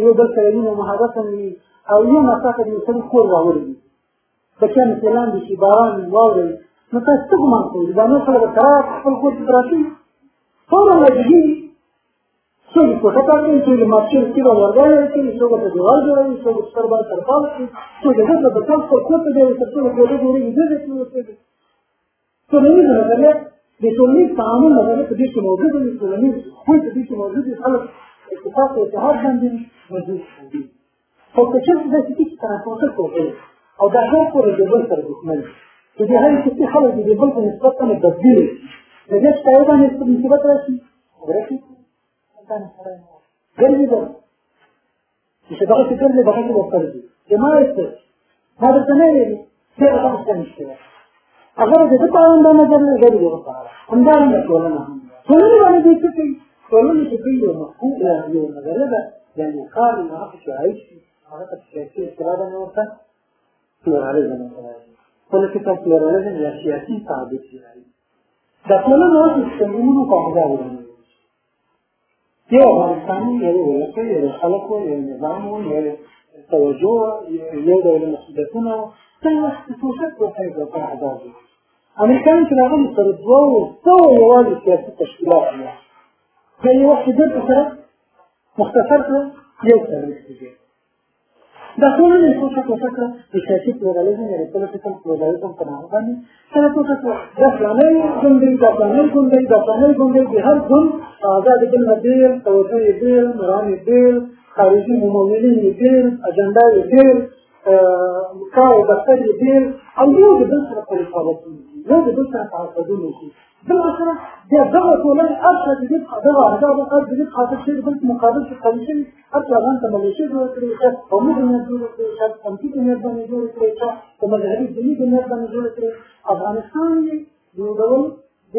Speaker 1: یو بل سره مینه محبت وي أو یو مسافه دې سره کور راوړي بچیان مثلا دي چې باران واوري نو تاسو څه ګمان کوئ دا نو سره به قرار خپل کور کې راشي فورا څوک مارچر کې ورغلي کوي څوک په دیوال جوړوي څوک سر باندې ترپال کوي څوک دغه د ټول خپل کور ته دی چې څوک دغه جوړي دې دې څه څه نه نه د ټولنیز تعامل په دې کې موجود په دې کې موجود دي خلک اتفاق او اتحاد باندې موجود دي خو که چېرته داسې چې ترانسپورټر کوي او دا هر پورې د بل سره دښمن چې د هر څه خلک د بل په نسبت باندې بدلي د دې څه باندې په نسبت راشي ورشي ګرځي ده چې دا څه ګرځي به هغه وکړي جماعت ما درته نه ویلي څه راځي نشته هغه د دې په اړه باندې نظر لري دی لپاره همدارنګه ټولنه ټولنه باندې دې څه کوي ټولنه چې کوي یو مفهوم یو نظریه ده یعنی کار نه هغه چې عايش هغه ته سیاسي استراده نه ورته پلورالیزم پولیټیکل پلورالیزم یا سیاسي تعبیر دی دا ټولنه اوس څنګه په هغه ورته یو افغانستاني یو ولکه یو خلکو یو نظام یو توجه یو ډول مسؤلیتونه دا وخت څه څه په هغه امریکایان چې راغلي تر دوو سوه یوازې سیاسي تشکیلات وو دا یو وخت دې سره مختصر کړ یو تاریخ دی دا ټولنه یې څه څه کړه د سیاسي پلورالېزم یا پولیټیکل پلورالېزم په نامه باندې سره څه څه دا فلانه ګوندې دا فلانه ګوندې دا فلانه ګوندې د هر ګوند آزاد بل مدیر توجه یې بل مرام یې بل خارجي ممولین یې بل اجنډا یې بل کار أو دفتر یې بل أو یو د بل سره په رقابتونه یو د بل سره تعاقدونه شي بل سره بیا دغه ټولنې هر څه د دې دغه اهداف أو د دې خاطر چې بل مقابل کې قوي شي هر څه هغه ته ملي جوړ کړي چې قومي بنیاد جوړ کړي چې سمتي بنیاد باندې جوړ کړي چې په مذهبي دیني بنیاد باندې جوړ کړي افغانستان یو ډول د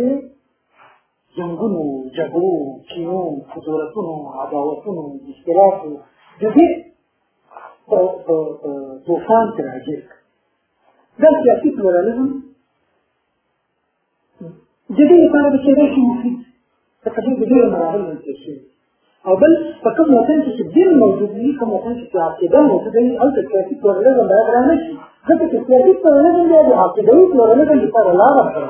Speaker 1: جنګونو جګړو کینو قدرتونو عداوتونو مشکلاتو د دې طوفان کې راځي دا سیاسي پلورالېزم چې دین موجود وي کوم وطن کې چې عقیده موجود وي هلته سیاسي پلورالېزم باید رانه شي ځکه چې سیاسي پلورالېزم بیا د عقیدوي پلورالېزم لپاره لاره ده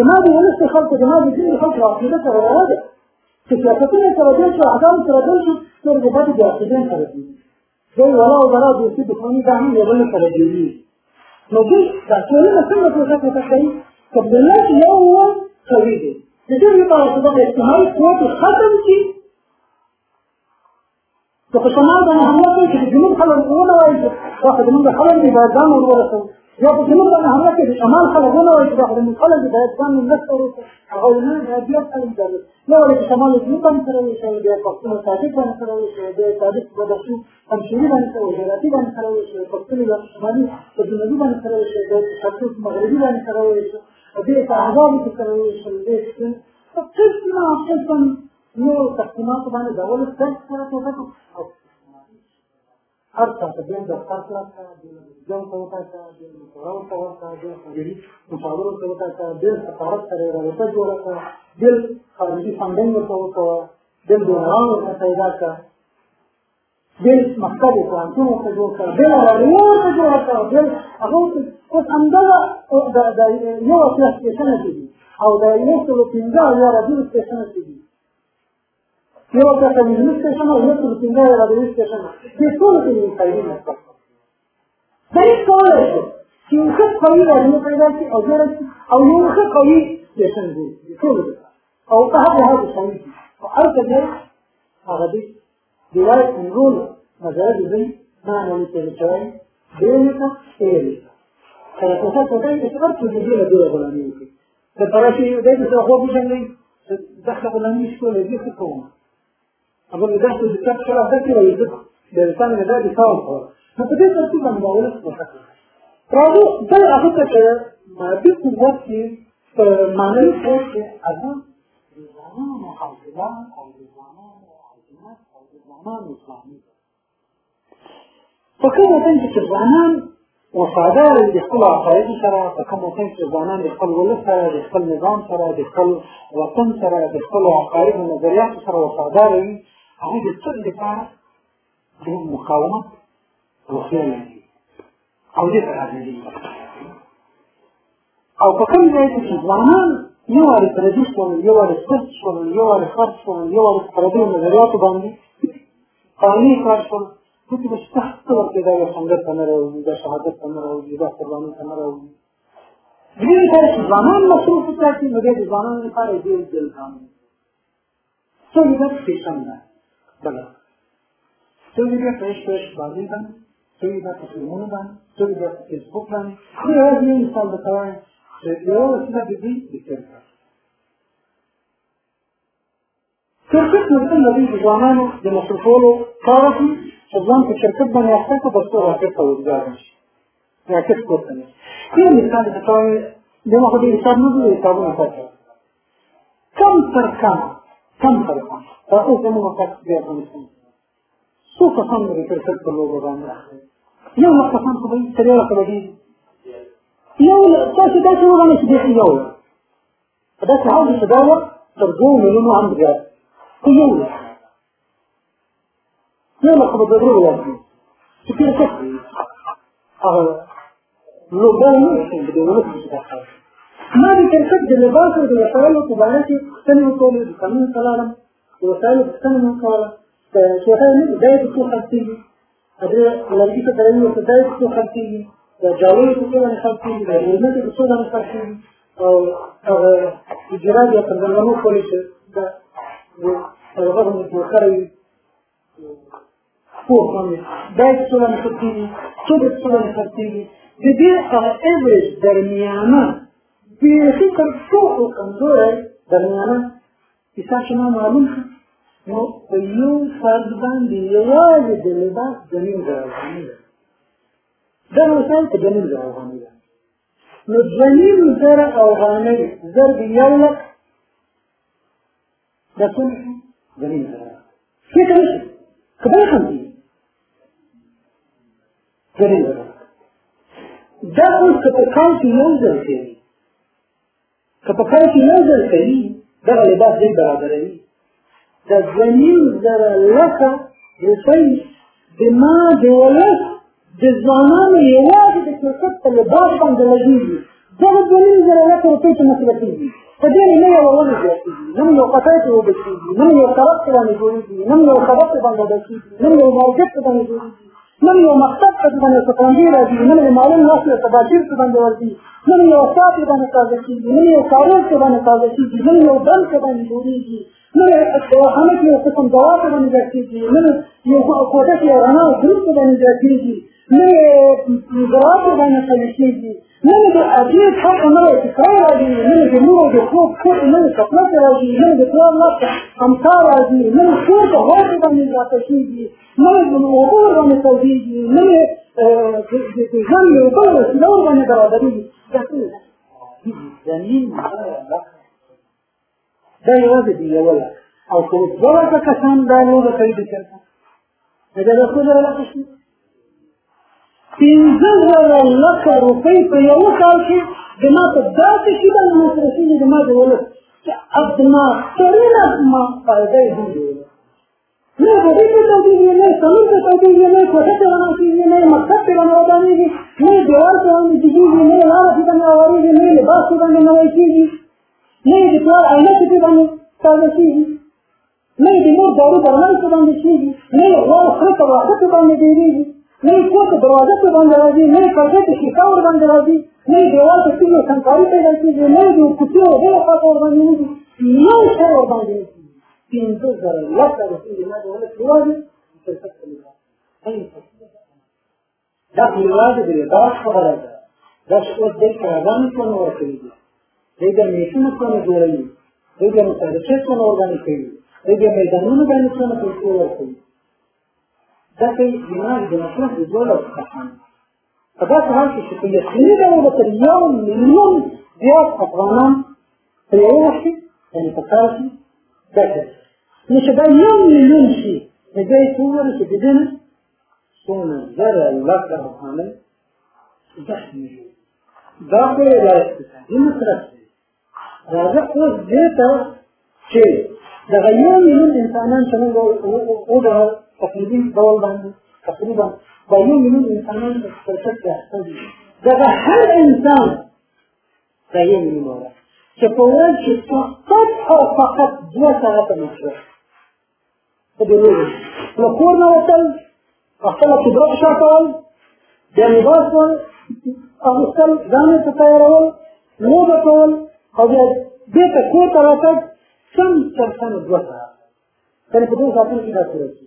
Speaker 1: زما د ولس خلکو زما د دین خلکو عقیده سره روا ده چې سیاستونه سره بل شو احکام سره بل شو نور د باندې د عقیدې سره دي دوی ولا أو برا دوستي دښمني دا هم یو بل سره جوړي نو دوی دا ټولنه څنګه کوښښ کوي کبدلات یو قوي دي د دې لپاره چې د اجتماعي قوت ختم شي که په شمال باندې حمله کوي چې د جنوب خلک ونه وایي دا خو زموږ خلک دي باید ځان ورورسوو یا په جنوب باندې حمله کوي د شمال خلک ونه وایي چې دا خو زموږ خلک دي باید ځان مرسته ورسوو هغه ونه باید بیا خلک درلود یا ولې په شمال جنوب باندې سره وشي بیا پښتون تاجک باندې سره وشي بیا تاجک بدخشي همشوري باندې سره وشي هراتي باندې سره وشي پښتون یا شمالي په جنوبي باندې دې ته آزاد کړی شل دې شل په څه نه خپل کوم نو تقسیمات باندې دا ول څه سره ته وکړو هر څه ته بیا د خپل سره د جون په وتا د مقرر په وتا د خبري مقابله په وتا د سفارت سره راوته جوړه کړه د خارجي فندنګ په وتا د دوران په پیدا کړه بل مکتب او پوهنتون ورته جوړ کړ بل ورور ورته جوړ کړ بل هغه اوس همدغه د یو اصله سټېشن دي. او د یو سلو پنځه یا رادیو سټېشن دي. یو د تلویزیون سټېشن او یو سلو پنځه یا رادیو سټېشن دي ټول دې مقایسه نه کړ دا یې کولای شي. چې یو قوي رادیو پیدا شي او ډېر او یو ښه قوي سټېشن دي. ټول او په هغه هغه شان دي. او ارته هغه دي. دیوال انرول مزاج دې ما نه لته چوي دې نه ته دې سره څه څه څه څه څه څه دې له دې غوړانې دي د پرشي دې څه خو به څنګه دخل غوړانې شکول دې څه کوم اگر د داسې د چپ سره داسې وایي د انسان نه دا دفاع وکړه نو په دې ترتیب باندې ځوانان اسلامي په کوم وطن کې ځوانان وفادار دي خپل عقاید سره په کوم وطن کې ځوانان د خپل ولس سره د خپل نظام سره د خپل وطن سره د خپل عقاید او نظریات سره وفادار وي هغه د څه لپاره د مقاومت روحیه لري او دې سره دي او په کوم ځای کې ځوانان یو اړ پردیش شول یو اړ سرچ شول یو اړ خرڅ شول یو اړ پردیو نظریات باندې قانوني کار شول ځکه چې تحت ورته دا یو سنګت ته نه راوځي دا شهادت ته نه راوځي دا قرباني ته نه راوځي دې لپاره چې ځوانان مصروف وساتي نو د ځوانانو لپاره دې جل کامل څه دې سټیشن ده بل څه دې پېښ پېښ باندې باندې څه دې په فلمونو باندې څه دې په فیسبوک باندې دا یو مثال ده چې یو څه دې دې کرکټ ممکن د دې ځوانانو د مصرفولو کار وکړي چې ځان په شرکت باندې اخته کو بس راکټ ته وځي راکټ کوته نه یو مثال د تاسو د مخه دې حساب نه دی حسابونه کوي کم تر کم کم تر کم. دا اوس موږ تاسو بیا کوم څو کسان د کرکټ په لوبه باندې یو وخت کسان به ترې راکړي یو څه وګڼئ چې دې یو. دا څه حال چې دا تر دوه میلیونو هم دی. یو یو لقب ضروري لازم كثير كثر هذا لو ده ممكن بدون نفس ما بتركب اللباس والوسائل وتبعات سنة وطولي بقانون العالم ووسائل بسنة من قال شوهان بداية تكون خلفية هذا الذي تدري بداية تكون خلفية وجاوية تكون خلفية وعلمات تكون خلفية أو إجراء يتنظموا كل الغرب الخروي فوق دا څونه مخکېږي څو د څونه مخکېږي د دې هغه ایوریج درمیانه په فکر څو کمزورې درمیانه چې ما معلوم نو په یو فرد باندې یوازې د لباس زمین راغلی دا مثال په زمین راغلی نو زمین زره اوغانۍ زر د یو لک. دا څومره زمین زره فکر وشي کبه خمسي زمین زره دا اوس که په کال کې یو ځل کوي. که په کال کې یو ځل کوي دغه لباس دی برابروي. د زمین زره لکه روپۍ د ما د ولس د ځوانانو یوازې د کرکټ په لباس باندې لګېږي دغه زمین زره لکه روپۍ ته مصرفېږي په دې نه یو ونه زیاتېږي نن یو قطعه ته کېږي نن یو سړک باندې جوړېږي نن یو سړک باندې ډکېږي نن یو مارکېټ باندې جوړېږي نن یو مکتب ته باندې سپانجي راځي نن یو معلم ناس یو تباشیر ته باندې ورځي نن یو استاد باندې تازه کېږي نن یو کارول ته باندې تازه کېږي نن یو بل ته باندې جوړېږي نن یو خانه کې یو قسم دوا ته باندې جوړېږي نن یو کوټه کې رڼا ګروپ ته باندې جوړېږي یو زراعت باندې کېږي نن د اجیر حق نه تکرار راځي نن د نور د خوب خوب نن کپلت راځي نن د پلان نه همکار راځي نن ټول په هوښ باندې کېږي نن د اوبو باندې توځيږي نن د ځان یو بل وسیلور باندې برابرېږي دا څه زمین دا یوازې دی یو أو که دوه کسان دا لوبه کوي د چرته دا د خو سره لاته پنځه زره لکه روپۍ په یوه کال کې زما په داسې شي باندې مصرف شوي زما د ولس چې ادناکترینه ما فایده یې هم نه ګډې ته تودېږي نه سلون ته تودېږي نه کوټه ته وناسېږي نه مکتب ته باندې ودانېږي نه دیوال ته باندې جګېږي نه لاره ته باندې اورېږي نه لباس ته باندې نوی کېږي نه د پلار عینکې ته باندې تازه کېږي نه د مور دارو درمل نه یې کور ته دروازه ته باندې راځي نه یې پردې ته شیشه ور باندې راځي نه یې دیوال ته کوم سمکاري پیدا کېږي نه یې کوټې او بله خواته ور باندې نه نه یې څه ور باندې نه کېږي پنځه زره لس زره څنګه ما دې ولس یوازې دا په یوازې دې دا خبره ده دا شو دې کاران کوم ورکړي دې دا میشنه کوم جوړوي دې دا مصالحه کوم ورګانې کوي دې دا میدانونه باندې کوم څه ورکړي دا کوي دماغ د مصرف د ډول څخه په داسې حال کې چې په یقیني ډول به تر یو میلیون زیات افغانان په یوه وخت کې یعنې په کال کې دا کوي نو چې دا یو میلیون شي نو بیا یې څه وویل چې د دې نه څونه زره لکه افغانۍ زخمي دا خو یې رایت دي مصرف دی راځه اوس دې ته چې دغه یو میلیون انسانان چې موږ وګورو تقریبي ډول باندې تقریبا دا یو میلیون انسانان په شرکت کې اخته دي دغه هر انسان چې په ورځ کې فقط أو فقط دې ورځ نو کور نه وتل خپله قدرت شاکول بیا لباس اغوستل ځان ته تیارول لوبه کول أو بېرته کور ته راتګ سم تر سمه دوه ساعته کنه په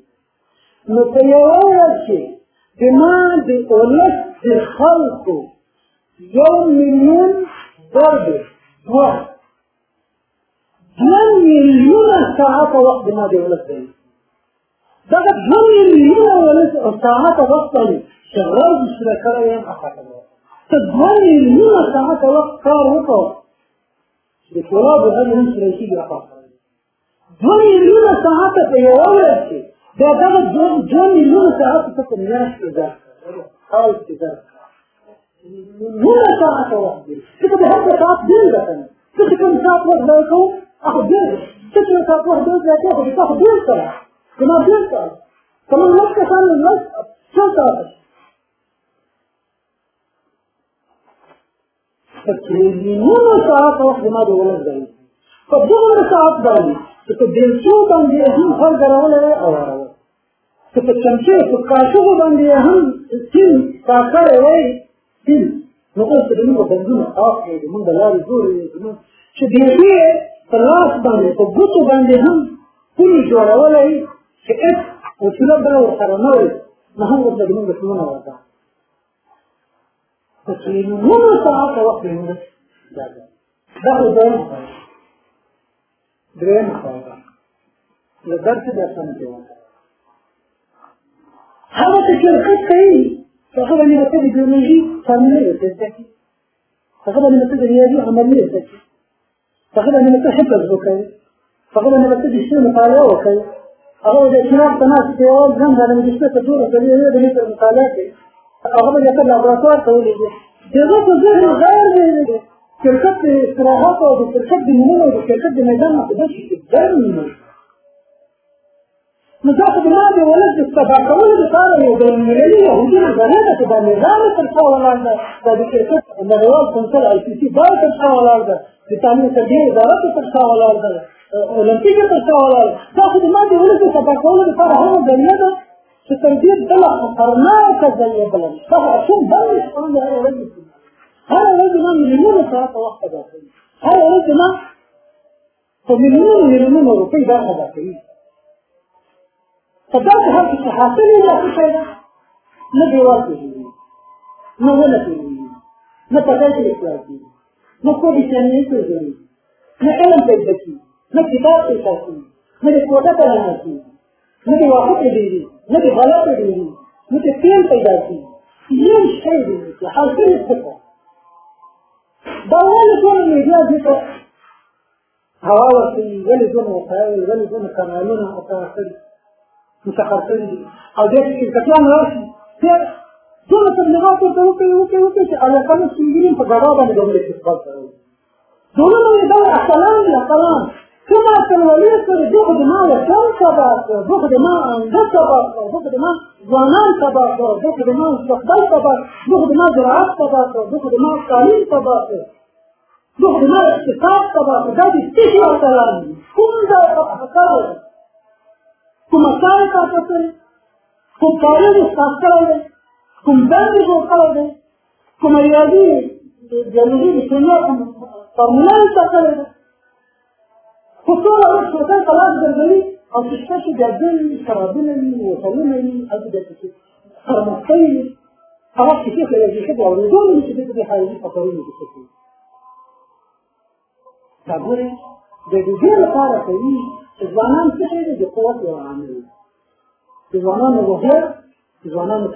Speaker 1: نو په یوه ورځ کې بما د ولس د خلکو یو میلیون ضرب دوه دوه میلیونه ساعته وخت بما د ولس دی دغه دوه میلیونه ولس ساعته وخت دی چې غرب سره کړی یم اخاطه ته دوه میلیونه ساعته وخت کار وکړه د فولادو هغه کېږي اخاطه دوه میلیونه ساعته په یوه ورځ کې بیا دغه دوه میلیونه ساعته ته په میاشت کې ده؟ حال کې ده. نوره ساعته وخت دی ځکه د هر ساعت ډېر ده کنه څه چې کوم ساعت وخت ضایع کوو هغه ډېر دی څه چې ساعت وخت ډېر ضایع کوو خو د ډېر سره زما ډېر سره که موږ لس کسان لس څو ساعته تقریبا ساعت وخت زما د ولس دی په دومره ساعت باندې چې په بېلچو باندې هم خر ګرولې أو اړول چې په چمچې په کاشوغو باندې هم سیل کاکړی وای سیل نو اوس د موږ بندونه دی د موږ لارې جوړې زموږ چې بیخي په لاس باندې په ګوتو باندې هم پولې جوړولی چې هېڅ وسیله بله ورسره نه وي. نو هم ورته د موږ دښمنه ورته تقریبا ساعته وخت دی موږ دا خو دویم خبره دریم خبره له درس د سم کې هغه چې شرکت کوي هغه باندې مته د بیولوژي فارموله وسته کی هغه باندې مته د ریاضي عملي وسته کی هغه باندې مته حفظ باندې مته د شنو مطالعة وکړي هغه د شناخت تناس ته جوړ کړی دی د دې مطالعة. کوي هغه باندې ته لابراتوار کوي دغه په ذهن غیر دی شرکت د استراحت أو د شرکت د نمونه أو د شرکت د میدان په دې کې ګرم نو دا خو ما د ولد د تبا کولو لپاره یو بین المللي یهودي نظریه ده چې دا نظام تر شا ولاړ ده دا د شرکت نړیوال کونسل آی سی سی دا تر شا ولاړ ده د تعلیم تربیې اداره تر شا ولاړ ده اولمپیک تر شا ولاړ دا خو د ما د ولد کولو لپاره هغه ذریعه ده چې بل شپږ هره ورځ هر ورځ ما ورځ ما په میلیونونو میلیونونو روپۍ دا ادا کوي فداسې هر څه حاصل یې څه شی ده نه دیوال پېژني نه ونه پېژني نه پټی کې اصلاح کېږي نه کوډې چانې پېژني نه علم ته ننوځي نه د واښه پېژني نه د غله پېژني نه د تېل پیدا کېږي یو شی دی چې حاصل ټول میډیا دې ته هوا وسایل ولې دونه کانالونه اطلاع کړي مسخر کړي دي او دې چې کتان راشي ډېر ټول تبلیغات ورته وکړي وکړي وکړي چې الله تعالی سپینګرین په غوا باندې ډول استقبال کوي دونه نو دا احتلام لا کلام كما تنوليت بخد ما يكون تباك بخد ما انجد تباك بخد ما زنان تباك بخد ما استقبال تباك بخد ما زراعات تباك بخد ما تعليم تباك بخد ما اقتصاد تباك دا دي تشوى كلام كل ده تباك کوم کار تاسو کړی کوم کارونه تاسو کړی کوم باندې جوړ کړی کوم ریاضي د کیمیا فارموله تاسو کړی خو ټول هغه ته کلاس ګرځوي أو چې تاسو د دې سرابونه وي أو څلونه وي أو د دې فرمکې هغه چې څه کوي چې دا ورته ډول چې دې حایي فکرونه کوي دا ګوره د دې لپاره کوي ځوانان څه شي د قوت یو عامل دی د ځوانانو ظهور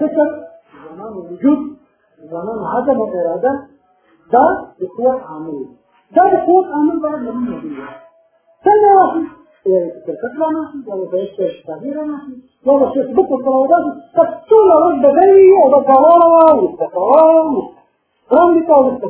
Speaker 1: فکر د ځوانانو وجود د ځوانانو عزم أو اراده دا د قوت عامل دی دا د قوت عامل باید لمنه دی څنګه واخلي یا کرکټ رانه یا د اشتهاري رانه یا د فیسبوک په ولاده ټول ورځ د دی أو د کاوه أو د کاوه وړاندې کا وروسته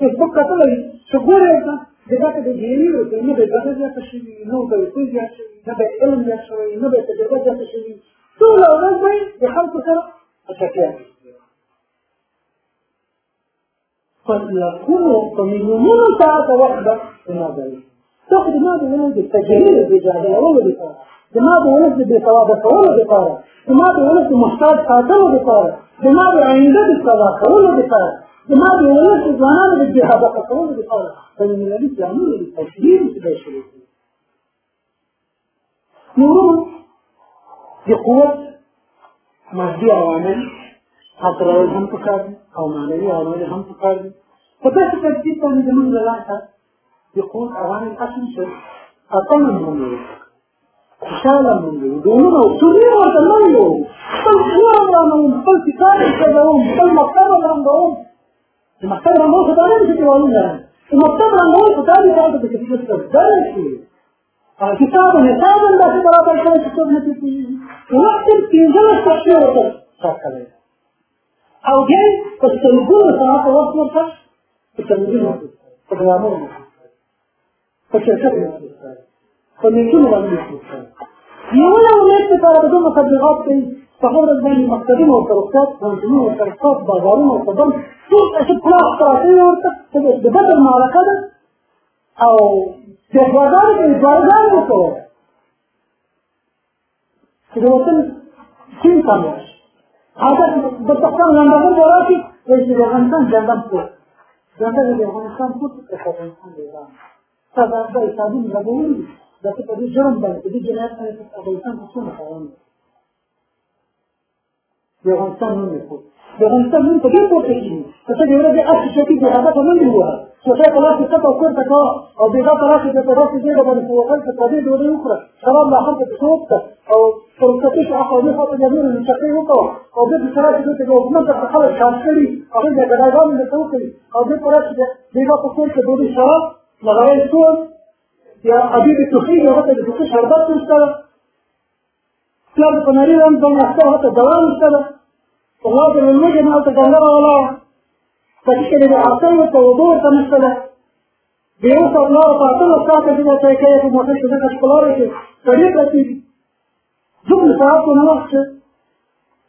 Speaker 1: کا ګوته که درې کسه دی راسته خواته یې کا چپه خواته یې کا دې خواته د درې تر اوسه که فیسبوک کتلی چې ګورې ورته دې دا که د جیلي ورته نه به ګټه زیاته شوي نه به پوه زیات شوي نه به علم زیات شوی نه به تجربه زیاته شوي ټوله ورځ به یې د خلکو سره اشکیا فلكونوا فمليون ساعة واحدة لماذا تاخذ ماذا ولد التجرير بإجابة ولد بطارة لماذا ولد بثوابة ولد بطارة لماذا ولد محتاج قاتل بطارة لماذا عنده بالصلاة ولد بطارة زما د ولس ځوانانو د جهاد په کولو لپاره د ملي قانون د تشریع څخه شروع کړي نورو د قوت مادي عوامل خاطرول هم پکار دي او معنوي عوامل هم پکار دي په داسې ترتیب باندې زموږ له لاسه د قوت عوامل اصل شو اتم هم خوشاله مونږ دونه او سوري ورته نه یو خپل کور وړم خپل کتاب یې کوم خپل مکتب وړم د مکتب رنګول خو دا نه دي چې دیوالونه لرم د مکتب رنګول خو دا دي تاسو ته چې څه درل شي او کتاب نه حساب هم داسې برابر کړی چې څوک نه تېږي وخت یې پېنځلس صفحې ورته چاپ کړی او بیا یې په سلګونو ساعته وخت ورته په تمرینو په ګرامرو په شرکتو په نیتونو باندې یو نه امید په کار دومره تبلیغات کوي په هغه باندې مکتبونه أو ترکات پوهنتونونه أو ترکات بازارونه أو قدم ټول چې پلاس پراته ورته د بدر معرکه ده کې بازار وکړه چې د وطن سین کامیاب هذا بالتقسيم لما نقول دلوقتي إيش الافغانستان جنبهم فوق جنبهم الافغانستان فوق الافغانستان ايران هذا ده يساعدون يقولون ده تبقى دي جرم بل دي جنايات في افغانستان تصون حرام الافغانستان من فوق الافغانستان من فوق تجيني فتجي ولا دي اخر شيء دي هذا من جوا سوچا کلاس څه أو کور تکا أو دغه کلاس ته په راځي دغه باندې په وخت کې پدې ډوډۍ وکړه شراب لا أو پر کته چې هغه نه خاطر چې ته یو نه ته خلک شامل کړي هغه د غډاګان نه ته وکړي أو د پر چې دغه په کور کې ډوډۍ شراب لغوي شو یا ابي د توخي هغه ته د شربت وسته پلان په نری رنګ باندې هغه ته دوام وسته الله دې موږ نه ته څنګه ولا فكده بأعطيه التوضوء تمثله بيوصل الله تعطيه الساعة كده كيف مخيش ذلك اشكالارك طريقة جمل ساعات ونوقت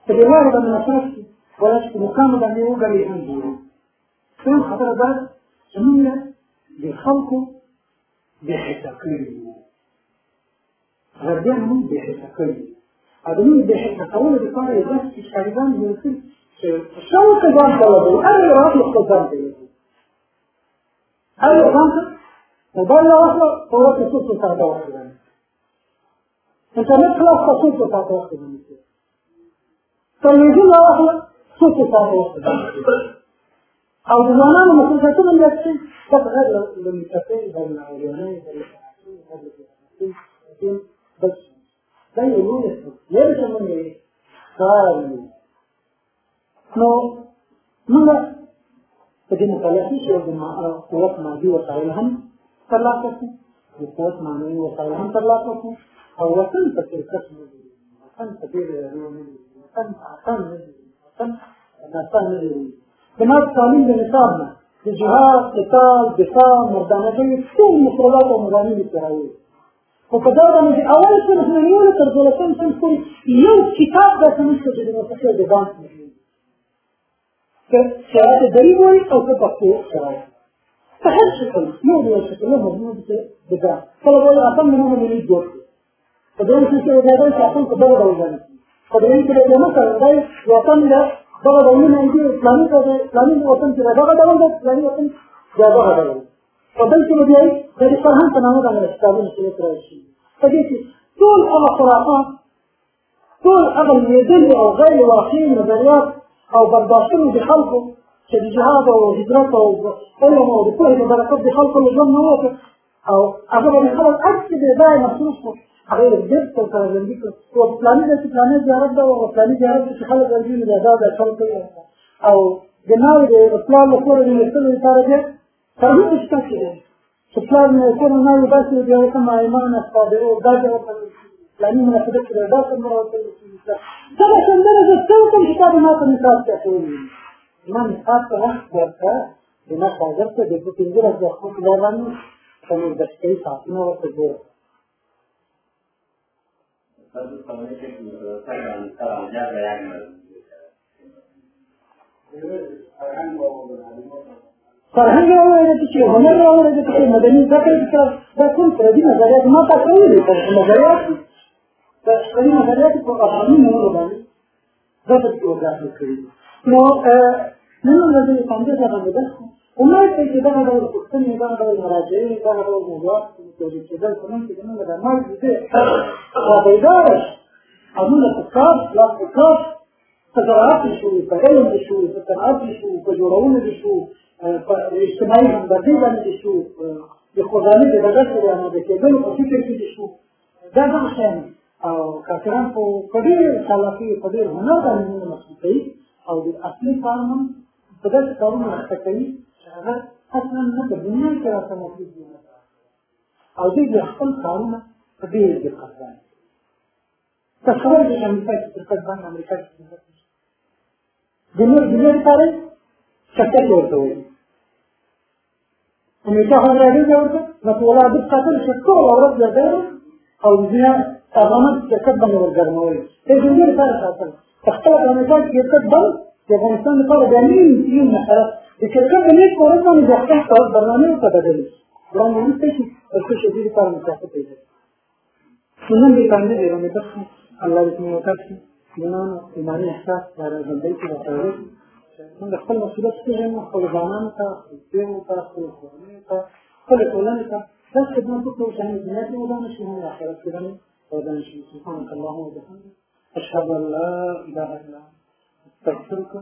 Speaker 1: فبالله من أساسي ولا مكامل أن يوجد لأنه فين خطر ذلك جميلة. بخلقه بحتقيه غربيان بحتقيه أدمين بحتقيه بقارئ بس إشاربان يوصل شوق ځان طلبوي هر یو راځي خپل ځان کوي هر یو ځان موبایل لا واخله تورات څه څه ساته واخله انټرنیټ خلاص څه څه ساته واخله تلویزیون لا واخله څه څه ساته واخله أو د ځوانانو مسؤلیتونه بیا څه بس غیر له مکتب د اولاني د بس دا یو لوی څه یو څه مونږ کار نو په دې مکلفي شو د قوت مادي وسایل هم ترلاسه کړو د قوت معنوي وسایل هم ترلاسه کړو أو وطن نه دي وطن نه دي وطن دي وطن آسان نه دي زما تعلیم د نصاب نه د جهاد قتال دفاع مردانګۍ ټول مفردات یې راوړي خو په دا باندې اول څه نه نیول تر دولتم څنګه کوم یو کتاب دا څنګه چې د مفصل د بانک نه که شرایط دری وای او که پښتو شرایط په هر شکل نو د شکل نه مو د دا. کله ول اصل نه مو نه جوړ په دغه څه کې دا چې تاسو په دغه ډول باندې په دې کې د نو کړای وطن دا دغه ډول نه دی اسلامي اسلامي وطن چې دغه ډول دی اسلامي وطن دا دغه ډول كده بيجي ده فرهان تنامه ده من الإسلامي نسيت رأيشي فجيتي طول أغا خرافات طول أغا اليدل أو غير واقعي نظريات أو برداشتونو د خلکو چې د جهاد أو هجرت أو علم أو د پوهې د برکت د خلکو له ژوند نه وکړ أو هغه باندې خلک عکس د ځای محسوس کړو هغه یې ډېر څه سره ژوندي کړ أو فلاني ده فلاني ده أو فلاني زیارت چې خلک ورځي نو دا د خلک أو د ناوې د اسلام له کوره د مرسلو لپاره دی ترغیب شته چې چې پلان مې کور نه وي داسې دی کوم ایمان استادو دا چې فلاني مناسبت کړی دا څنګه راوړل دغه سندره زه څه وکړم چې تا به ما ته نصاب ته اچولي ما نصاب ته وخت ورکړه د ما حاضر ته د دې پنځه ورځې خپل پلار باندې کوم دستګۍ ساعتونه ورته جوړ فرهنګ راوړی دی چې هنر راوړی دی چې مدني ذکر دا کوم پردي نظریات ما تاسو ویلي نظریات دا پردي نظریات په افغاني نور باندې دا په کې وځي کړی نو نن ورځې څنګه دا باندې ده عمر ته چې دا ډول پوښتنې دا ډول مراجعې دا ډول موضوعات چې دا څنګه چې موږ د مرګ دې او بیدار او موږ په کار لا په کار په زراعت شو په علم شو په صنعت شو په جوړولو شو په اجتماعي همدردۍ باندې شو د خداني د بدل سره اماده کېدل په فکر کې شو دا دا شان او کافران په ډېر سالافي په ډېر هنر باندې مسؤلیت او د اصلي کارونه په داسې کارونه راځي کوي چې هغه اصلا نه په دنیا کې مفید دي او دوی د خپل کارونه په ډېر دقت باندې تصور د امریکا کې دقت باندې امریکا کې د نور د نور لپاره شکل ورته وي همېشه هغه راځي ورته نو ټول د قاتل شکل او ورځ ده او دنیا تمامه شکل باندې ورګرموي ته د نور لپاره قاتل تختار همېشه شکل بند د افغانستان لپاره د امین یو مسله د شکل باندې کورونه د ځخته کول برنامه وکړل ګران نه څه چې څه شي لپاره مسافه پیدا څنګه دې باندې دې باندې الله دې موږ ته ایمان ایمانی احساس در زندگی کې راځي موږ خپل مسؤلیت پیژنو خپل ځانانو ته خپل پیغو ته خپل کورنۍ ته خپل ټولنې ته دا خدمت وکړو چې موږ دنیا کې ودانه شو أو آخرت کې ودانه شو سبحانك اللهم وبحمدك أشهد أن لا إله إلا أنت أستغفرك